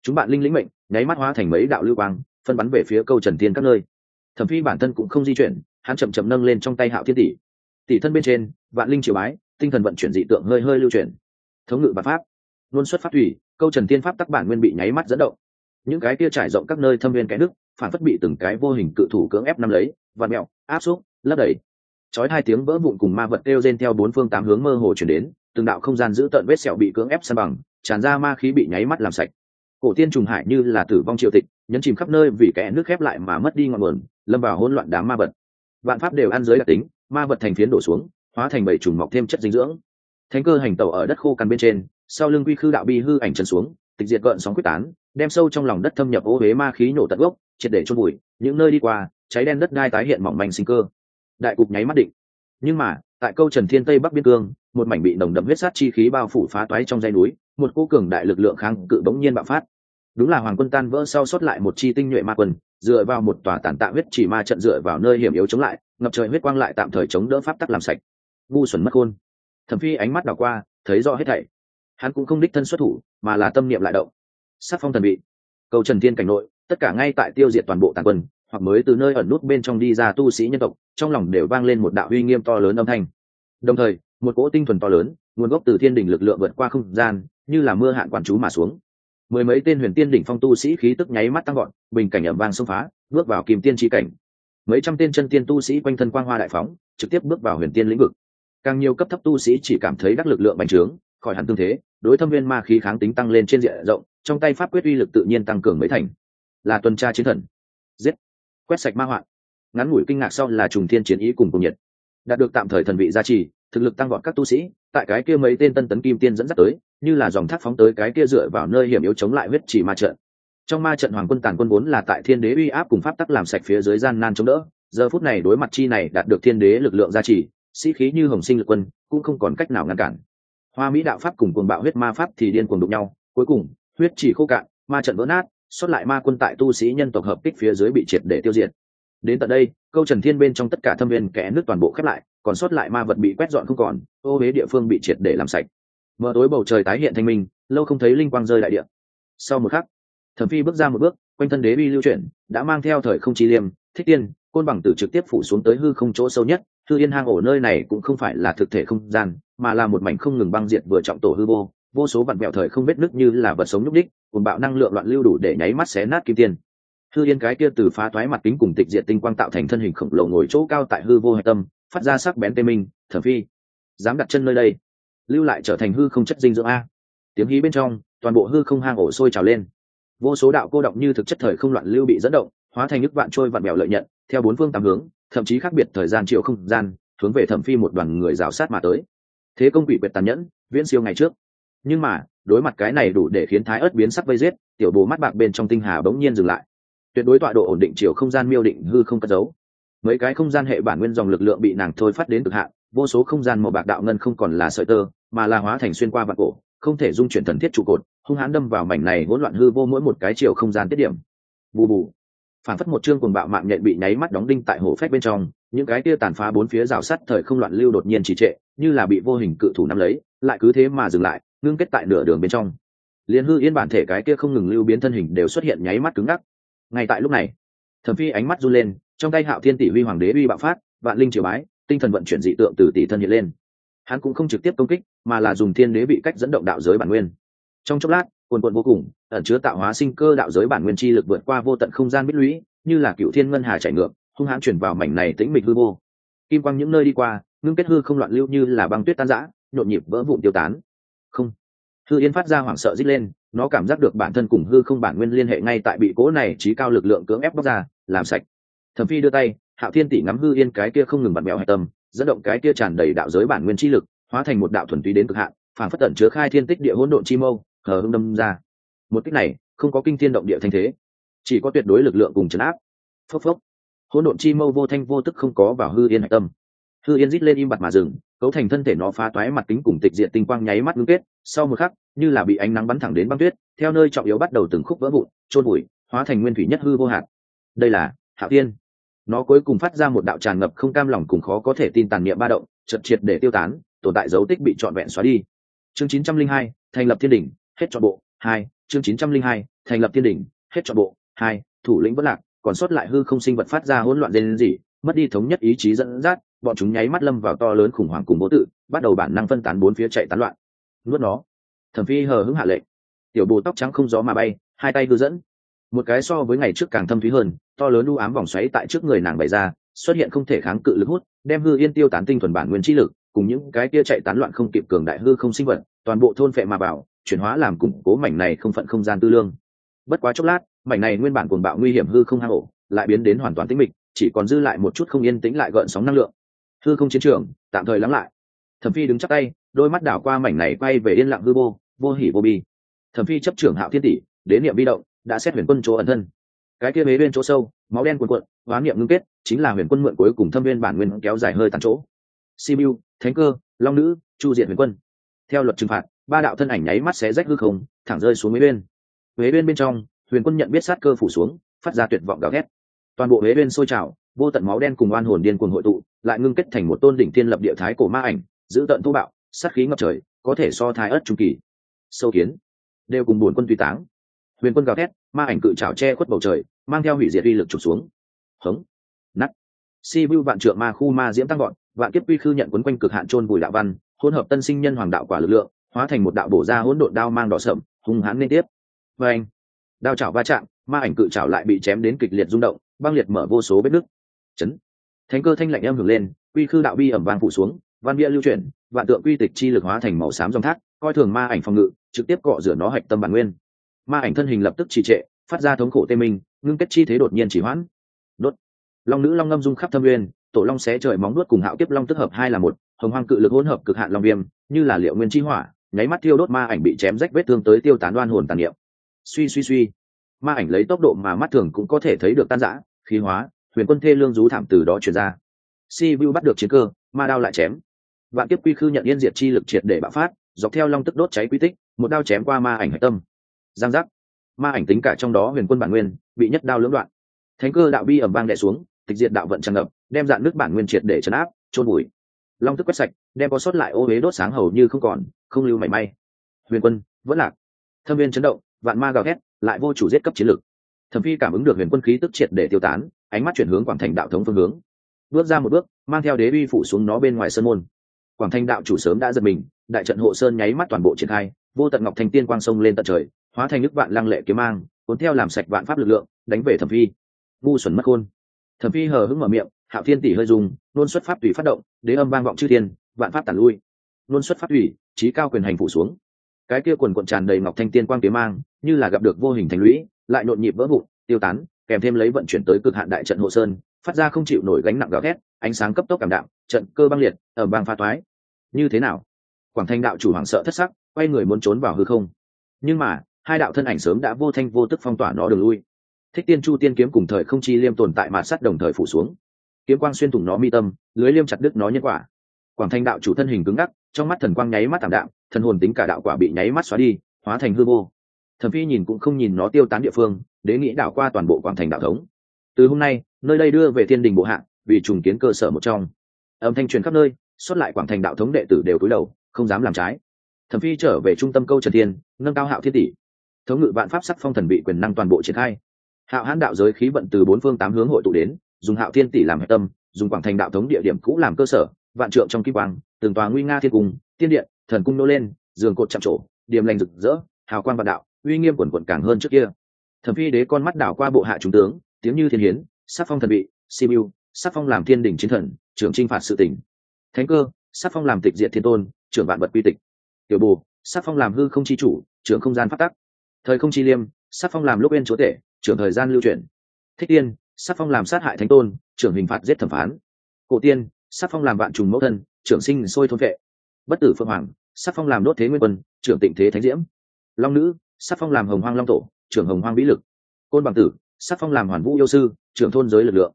Chúng bạn linh lĩnh mệnh, nháy mắt hóa thành mấy đạo lưu quang, phân bắn về phía câu trần thiên các nơi. Thẩm phi bản thân cũng không di chuyển hắn chậm chậm nâng lên trong tay hạo thiên tỷ. Tỷ thân bên trên, vạn linh triều bái, tinh thần vận chuyển dị tượng hơi hơi lưu chuyển. Thống ngự và pháp, luôn xuất phát thủy câu trần tiên pháp tắc bản nguyên bị nháy mắt dẫn động. Những cái kia trải rộng các nơi thâm viên cái nước, phản phất bị từng cái vô hình cự thủ cưỡng ép nắm lấy và mẹo, áp xúc, lấp đầy. Chói hai tiếng vỡ vụn cùng ma vật kêu rên theo bốn phương tám hướng mơ hồ chuyển đến, từng đạo không gian giữ tận vết sẹo bị cưỡng ép san bằng, tràn ra ma khí bị nháy mắt làm sạch. Cổ tiên trùng hải như là tử vong triều tịch, nhấn chìm khắp nơi vì kẻ nước khép lại mà mất đi ngọn nguồn, lâm vào hỗn loạn đám ma vật vạn pháp đều ăn dưới đặc tính, ma vật thành phiến đổ xuống, hóa thành bảy trùng mọc thêm chất dinh dưỡng. Thánh cơ hành tẩu ở đất khô cằn bên trên, sau lưng quy khư đạo bi hư ảnh chân xuống, tịch diệt gợn sóng quyết tán, đem sâu trong lòng đất thâm nhập ô huế ma khí nổ tận gốc, triệt để chôn bụi những nơi đi qua, cháy đen đất đai tái hiện mỏng manh sinh cơ. Đại cục nháy mắt định. Nhưng mà, tại câu trần thiên tây bắc biên cương, một mảnh bị nồng đậm huyết sát chi khí bao phủ phá toái trong dây núi, một cô cường đại lực lượng kháng cự bỗng nhiên bạo phát đúng là hoàng quân tan vỡ sau sót lại một chi tinh nhuệ ma quân, dựa vào một tòa tản tạ huyết chỉ ma trận dựa vào nơi hiểm yếu chống lại, ngập trời huyết quang lại tạm thời chống đỡ pháp tắc làm sạch. Ngu xuẩn mất khôn thẩm phi ánh mắt đảo qua, thấy rõ hết thảy. Hắn cũng không đích thân xuất thủ, mà là tâm niệm lại động. Sắc phong thần bị cầu trần thiên cảnh nội, tất cả ngay tại tiêu diệt toàn bộ tàn quân, hoặc mới từ nơi ẩn nút bên trong đi ra tu sĩ nhân tộc, trong lòng đều vang lên một đạo uy nghiêm to lớn âm thanh. Đồng thời, một cỗ tinh thuần to lớn, nguồn gốc từ thiên đình lực lượng vượt qua không gian, như là mưa hạn quản chú mà xuống mười mấy tên huyền tiên đỉnh phong tu sĩ khí tức nháy mắt tăng gọn bình cảnh ẩm vang xông phá, bước vào kìm tiên tri cảnh. Mấy trăm tên chân tiên tu sĩ quanh thân quang hoa đại phóng, trực tiếp bước vào huyền tiên lĩnh vực. Càng nhiều cấp thấp tu sĩ chỉ cảm thấy đắc lực lượng bành trướng, khỏi hẳn tương thế, đối thâm viên ma khí kháng tính tăng lên trên diện rộng, trong tay pháp quyết uy lực tự nhiên tăng cường mấy thành. Là tuần tra chiến thần. Giết. Quét sạch ma hoạn. Ngắn ngủi kinh ngạc sau là trùng thiên chiến ý cùng cùng nhiệt. Đạt được tạm thời thần vị gia trì thực lực tăng vọt các tu sĩ, tại cái kia mấy tên tân tấn kim tiên dẫn dắt tới, như là dòng thác phóng tới cái kia dựa vào nơi hiểm yếu chống lại huyết chỉ ma trận. Trong ma trận hoàng quân tàn quân vốn là tại thiên đế uy áp cùng pháp tắc làm sạch phía dưới gian nan chống đỡ, giờ phút này đối mặt chi này đạt được thiên đế lực lượng gia trì, sĩ khí như hồng sinh lực quân, cũng không còn cách nào ngăn cản. Hoa mỹ đạo pháp cùng cuồng bạo huyết ma pháp thì điên cuồng đụng nhau, cuối cùng, huyết chỉ khô cạn, ma trận vỡ nát xuất lại ma quân tại tu sĩ nhân tộc hợp kích phía dưới bị triệt để tiêu diệt đến tận đây, câu trần thiên bên trong tất cả thâm viên kẽ nước toàn bộ khép lại, còn sót lại ma vật bị quét dọn không còn, ô huế địa phương bị triệt để làm sạch mở tối bầu trời tái hiện thanh minh, lâu không thấy linh quang rơi đại địa sau một khắc, thẩm phi bước ra một bước, quanh thân đế bi lưu chuyển, đã mang theo thời không chi liêm, thích tiên, côn bằng tử trực tiếp phủ xuống tới hư không chỗ sâu nhất hư yên hang ổ nơi này cũng không phải là thực thể không gian, mà là một mảnh không ngừng băng diệt vừa trọng tổ hư vô vô số vặn vẹo thời không vết nứt như là vật sống nhúc đích cùng bạo năng lượng loạn lưu đủ để nháy mắt xé nát kim tiền hư yên cái kia từ phá toái mặt kính cùng tịch diệt tinh quang tạo thành thân hình khổng lồ ngồi chỗ cao tại hư vô hạch tâm, phát ra sắc bén tê minh thở phi. Dám đặt chân nơi đây, lưu lại trở thành hư không chất dinh dưỡng a. Tiếng hí bên trong, toàn bộ hư không hang ổ sôi trào lên. Vô số đạo cô động như thực chất thời không loạn lưu bị dẫn động, hóa thành nước vạn trôi vạn bèo lợi nhận, theo bốn phương tám hướng, thậm chí khác biệt thời gian triệu không gian, hướng về thẩm phi một đoàn người rào sát mà tới. Thế công quỷ quyệt tàn nhẫn, viễn siêu ngày trước. Nhưng mà, đối mặt cái này đủ để khiến thái ớt biến sắc vây giết, tiểu bồ mắt bạc bên trong tinh hà bỗng nhiên dừng lại tuyệt đối tọa độ ổn định chiều không gian miêu định hư không cất giấu. Mấy cái không gian hệ bản nguyên dòng lực lượng bị nàng thôi phát đến cực hạn, vô số không gian màu bạc đạo ngân không còn là sợi tơ, mà là hóa thành xuyên qua vạn cổ, không thể dung chuyển thần thiết trụ cột, hung hãn đâm vào mảnh này hỗn loạn hư vô mỗi một cái chiều không gian tiết điểm. Bù bù. Phản phất một chương cuồng bạo mạng nhện bị nháy mắt đóng đinh tại hổ phách bên trong, những cái kia tàn phá bốn phía rào sắt thời không loạn lưu đột nhiên trì trệ, như là bị vô hình cự thủ nắm lấy, lại cứ thế mà dừng lại, ngưng kết tại nửa đường bên trong. Liền hư yên bản thể cái kia không ngừng lưu biến thân hình đều xuất hiện nháy mắt cứng ngắc ngay tại lúc này, thẩm phi ánh mắt run lên, trong tay hạo thiên tỷ huy hoàng đế uy bạo phát, vạn linh triều bái, tinh thần vận chuyển dị tượng từ tỷ thân hiện lên. Hắn cũng không trực tiếp công kích, mà là dùng thiên đế bị cách dẫn động đạo giới bản nguyên. Trong chốc lát quần quận vô cùng, ẩn chứa tạo hóa sinh cơ đạo giới bản nguyên chi lực vượt qua vô tận không gian bích lũy, như là cựu thiên ngân hà chảy ngược, hung hãn chuyển vào mảnh này tĩnh mịch hư vô. Kim quang những nơi đi qua, ngưng kết hư không loạn lưu như là băng tuyết tan rã, nhộn nhịp vỡ vụn tiêu tán hư yên phát ra hoảng sợ rít lên, nó cảm giác được bản thân cùng hư không bản nguyên liên hệ ngay tại bị cố này trí cao lực lượng cưỡng ép bóc ra, làm sạch. Thẩm phi đưa tay, hạo thiên tỷ ngắm hư yên cái kia không ngừng bật mèo hạch tâm, dẫn động cái kia tràn đầy đạo giới bản nguyên chi lực, hóa thành một đạo thuần túy đến cực hạn, phản phất tận chứa khai thiên tích địa hỗn độn chi mâu, hờ hưng đâm ra. Một cách này, không có kinh thiên động địa thanh thế, chỉ có tuyệt đối lực lượng cùng chấn áp. Phốc phốc. Hỗn độn chi mâu vô thanh vô tức không có vào hư yên hạch tâm. Hư yên rít lên im bặt mà dừng, cấu thành thân thể nó phá toái mặt kính cùng tịch diện tinh quang nháy mắt ngưng kết sau một khắc như là bị ánh nắng bắn thẳng đến băng tuyết theo nơi trọng yếu bắt đầu từng khúc vỡ vụn trôn bụi hóa thành nguyên thủy nhất hư vô hạn. Đây là hạ tiên nó cuối cùng phát ra một đạo tràn ngập không cam lòng cùng khó có thể tin tàn niệm ba động chật triệt để tiêu tán tồn tại dấu tích bị trọn vẹn xóa đi. Chương 902, thành lập thiên đỉnh hết trọn bộ hai chương 902, thành lập thiên đỉnh hết trọn bộ hai thủ lĩnh vẫn lạc còn sót lại hư không sinh vật phát ra hỗn loạn lên gì mất đi thống nhất ý chí dẫn dắt bọn chúng nháy mắt lâm vào to lớn khủng hoảng cùng vô tự bắt đầu bản năng phân tán bốn phía chạy tán loạn nuốt nó. Thẩm phi hờ hững hạ lệnh. Tiểu bồ tóc trắng không gió mà bay, hai tay đưa dẫn. Một cái so với ngày trước càng thâm thúy hơn, to lớn u ám vòng xoáy tại trước người nàng bày ra, xuất hiện không thể kháng cự lực hút, đem hư yên tiêu tán tinh thuần bản nguyên chi lực, cùng những cái kia chạy tán loạn không kịp cường đại hư không sinh vật, toàn bộ thôn phệ mà bảo chuyển hóa làm củng cố mảnh này không phận không gian tư lương. Bất quá chốc lát, mảnh này nguyên bản cuồng bạo nguy hiểm hư không hang ổ, lại biến đến hoàn toàn tĩnh mịch, chỉ còn dư lại một chút không yên tĩnh lại gợn sóng năng lượng. Hư không chiến trường, tạm thời lắng lại thẩm phi đứng chắc tay, đôi mắt đảo qua mảnh này quay về yên lặng hư vô vô hỉ vô bi. Thẩm phi chấp trưởng hạo thiên tỷ đến niệm bi động, đã xét huyền quân chỗ ẩn thân. Cái kia bế bên chỗ sâu, máu đen cuồn cuộn, hóa niệm ngưng kết, chính là huyền quân mượn cuối cùng thâm viên bản nguyên kéo dài hơi tàn chỗ. Simu thánh cơ, long nữ, chu diện huyền quân. Theo luật trừng phạt, ba đạo thân ảnh nháy mắt xé rách hư không, thẳng rơi xuống mấy bên. Huế bên bên trong, huyền quân nhận biết sát cơ phủ xuống, phát ra tuyệt vọng gào thét. Toàn bộ huế bên sôi trào, vô tận máu đen cùng oan hồn điên cuồng hội tụ, lại ngưng kết thành một tôn đỉnh thiên lập địa thái cổ ma ảnh giữ tận thô bạo, sát khí ngập trời, có thể so thái ớt trung kỳ. Sâu kiến, đều cùng buồn quân tùy táng. Huyền quân gào thét, ma ảnh cự trào che khuất bầu trời, mang theo hủy diệt uy lực trục xuống. Hống nắt si vu vạn trượng ma khu ma diễm tăng gọn, vạn kiếp uy khư nhận quấn quanh cực hạn trôn bùi đạo văn, hỗn hợp tân sinh nhân hoàng đạo quả lực lượng, hóa thành một đạo bổ ra hỗn độn đao mang đỏ sậm hung hãn liên tiếp. Và anh đao chảo va chạm, ma ảnh cự chảo lại bị chém đến kịch liệt rung động, băng liệt mở vô số vết nứt. Chấn. Thánh cơ thanh lạnh âm hưởng lên, quy khư đạo bi ẩm vang phủ xuống văn bia lưu chuyển, vạn tượng quy tịch chi lực hóa thành màu xám dòng thác, coi thường ma ảnh phòng ngự, trực tiếp cọ rửa nó hạch tâm bản nguyên. Ma ảnh thân hình lập tức trì trệ, phát ra thống khổ tê minh, ngưng kết chi thế đột nhiên chỉ hoãn. Đốt. Long nữ long ngâm dung khắp thâm nguyên, tổ long xé trời móng nuốt cùng hạo kiếp long tức hợp hai là một, hồng hoang cự lực hỗn hợp cực hạn long viêm, như là liệu nguyên chi hỏa, nháy mắt tiêu đốt ma ảnh bị chém rách vết thương tới tiêu tán đoan hồn tàn niệm. Suy suy suy. Ma ảnh lấy tốc độ mà mắt thường cũng có thể thấy được tan rã, khí hóa, huyền quân thê lương rú thảm từ đó truyền ra. Si vu bắt được chiến cơ, ma đao lại chém vạn kiếp quy khư nhận yên diệt chi lực triệt để bạo phát, dọc theo long tức đốt cháy quy tích, một đao chém qua ma ảnh hạch tâm. Giang giác. Ma ảnh tính cả trong đó huyền quân bản nguyên, bị nhất đao lưỡng đoạn. Thánh cơ đạo bi ẩm vang đè xuống, tịch diệt đạo vận tràn ngập, đem dạn nước bản nguyên triệt để chấn áp trôn bụi long tức quét sạch, đem có sót lại ô huế đốt sáng hầu như không còn, không lưu mảy may. Huyền quân, vẫn lạc. Thâm viên chấn động, vạn ma gào thét, lại vô chủ giết cấp chiến lực. Thẩm phi cảm ứng được huyền quân khí tức triệt để tiêu tán, ánh mắt chuyển hướng quảng thành đạo thống phương hướng. Bước ra một bước, mang theo đế uy phủ xuống nó bên ngoài sân môn quảng thanh đạo chủ sớm đã giật mình, đại trận hộ sơn nháy mắt toàn bộ triển khai, vô tận ngọc thanh tiên quang sông lên tận trời, hóa thành nước vạn lăng lệ kiếm mang, cuốn theo làm sạch vạn pháp lực lượng, đánh về thẩm phi. Ngu xuẩn mất khôn. Thẩm phi hờ hững mở miệng, hạo thiên tỷ hơi dùng luôn xuất pháp tùy phát động, đế âm vang vọng chư thiên, vạn pháp tản lui. Luôn xuất pháp tùy trí cao quyền hành phủ xuống. Cái kia quần cuộn tràn đầy ngọc thanh tiên quang kiếm mang, như là gặp được vô hình thành lũy, lại nhộn nhịp vỡ vụn, tiêu tán, kèm thêm lấy vận chuyển tới cực hạn đại trận hộ sơn, phát ra không chịu nổi gánh nặng gào thét, ánh sáng cấp tốc cảm đạm, trận cơ băng liệt ở bang pha toái như thế nào? Quảng thanh đạo chủ hoảng sợ thất sắc, quay người muốn trốn vào hư không. Nhưng mà, hai đạo thân ảnh sớm đã vô thanh vô tức phong tỏa nó đường lui. Thích tiên chu tiên kiếm cùng thời không chi liêm tồn tại mà sắt đồng thời phủ xuống. Kiếm quang xuyên thủng nó mi tâm, lưới liêm chặt đứt nó nhân quả. Quảng thanh đạo chủ thân hình cứng ngắc, trong mắt thần quang nháy mắt tảm đạm, thần hồn tính cả đạo quả bị nháy mắt xóa đi, hóa thành hư vô. Thẩm phi nhìn cũng không nhìn nó tiêu tán địa phương, đế nghĩ đảo qua toàn bộ quảng thành đạo thống. Từ hôm nay, nơi đây đưa về thiên đình bộ hạ, vì trùng kiến cơ sở một trong. Âm thanh truyền khắp nơi xuất lại quảng thành đạo thống đệ tử đều cúi đầu không dám làm trái. Thẩm phi trở về trung tâm câu trần thiên nâng cao hạo thiên tỷ. Thống ngự vạn pháp sắc phong thần bị quyền năng toàn bộ triển khai. Hạo hãn đạo giới khí vận từ bốn phương tám hướng hội tụ đến dùng hạo thiên tỷ làm hệ tâm dùng quảng thành đạo thống địa điểm cũ làm cơ sở vạn trượng trong kim quang từng tòa nguy nga thiên cung tiên điện thần cung nô lên giường cột chạm trổ điểm lành rực rỡ hào quang vạn đạo uy nghiêm quần quần càng hơn trước kia. Thẩm phi đế con mắt đảo qua bộ hạ trung tướng tiếng như thiên hiến sắc phong thần bị, simu sắc phong làm thiên đình chiến thần trưởng trinh phạt sự tỉnh thánh cơ sắc phong làm tịch diện thiên tôn, trưởng vạn vật quy tịch. Tiểu bù sắc phong làm hư không chi chủ, trưởng không gian phát tắc. Thời không chi liêm sắc phong làm lúc bên chúa tể, trưởng thời gian lưu chuyển thích tiên sắc phong làm sát hại thánh tôn, trưởng hình phạt giết thẩm phán. Cổ tiên sắc phong làm vạn trùng mẫu thân, trưởng sinh sôi thôn vệ. Bất tử phương hoàng sắc phong làm đốt thế nguyên quân, trưởng tịnh thế thánh diễm. Long nữ sắc phong làm hồng hoang long tổ, trưởng hồng hoang vĩ lực. Côn bằng tử sắc phong làm hoàn vũ yêu sư, trưởng thôn giới lực lượng.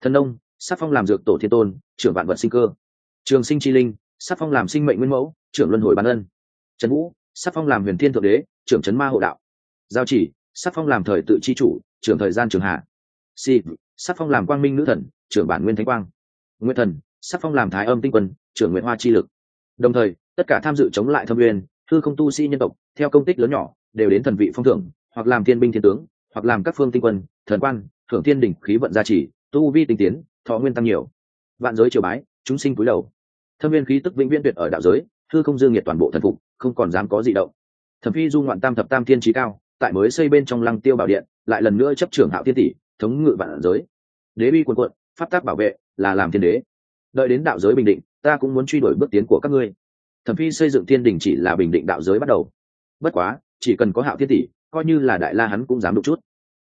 Thần nông sắc phong làm dược tổ thiên tôn, trưởng vạn vật sinh cơ trường sinh chi linh, sắc phong làm sinh mệnh nguyên mẫu, trưởng luân hồi ban ân. Trần vũ, sắc phong làm huyền thiên thượng đế, trưởng trấn ma hộ đạo. Giao chỉ, sắc phong làm thời tự chi chủ, trưởng thời gian trường hạ. Si, sắc phong làm quang minh nữ thần, trưởng bản nguyên thánh quang. Nguyên thần, sắc phong làm thái âm tinh quân trưởng nguyện hoa chi lực. Đồng thời, tất cả tham dự chống lại thâm uyên thư không tu sĩ nhân tộc, theo công tích lớn nhỏ, đều đến thần vị phong thưởng hoặc làm thiên binh thiên tướng, hoặc làm các phương tinh quân, thần quan, thưởng thiên đỉnh khí vận gia trì, tu vi tinh tiến, thọ nguyên tăng nhiều. Vạn giới triều bái, chúng sinh cúi đầu thâm viên khí tức vĩnh viễn tuyệt ở đạo giới thư không dương nhiệt toàn bộ thần phục, không còn dám có gì động. Thẩm phi du ngoạn tam thập tam thiên trí cao, tại mới xây bên trong lăng tiêu bảo điện, lại lần nữa chấp trưởng hạo thiên tỷ, thống ngự vạn giới. Đế bi quân quận pháp tác bảo vệ, là làm thiên đế. Đợi đến đạo giới bình định, ta cũng muốn truy đuổi bước tiến của các ngươi. Thẩm phi xây dựng thiên đình chỉ là bình định đạo giới bắt đầu. Bất quá, chỉ cần có hạo thiên tỷ, coi như là đại la hắn cũng dám đụng chút.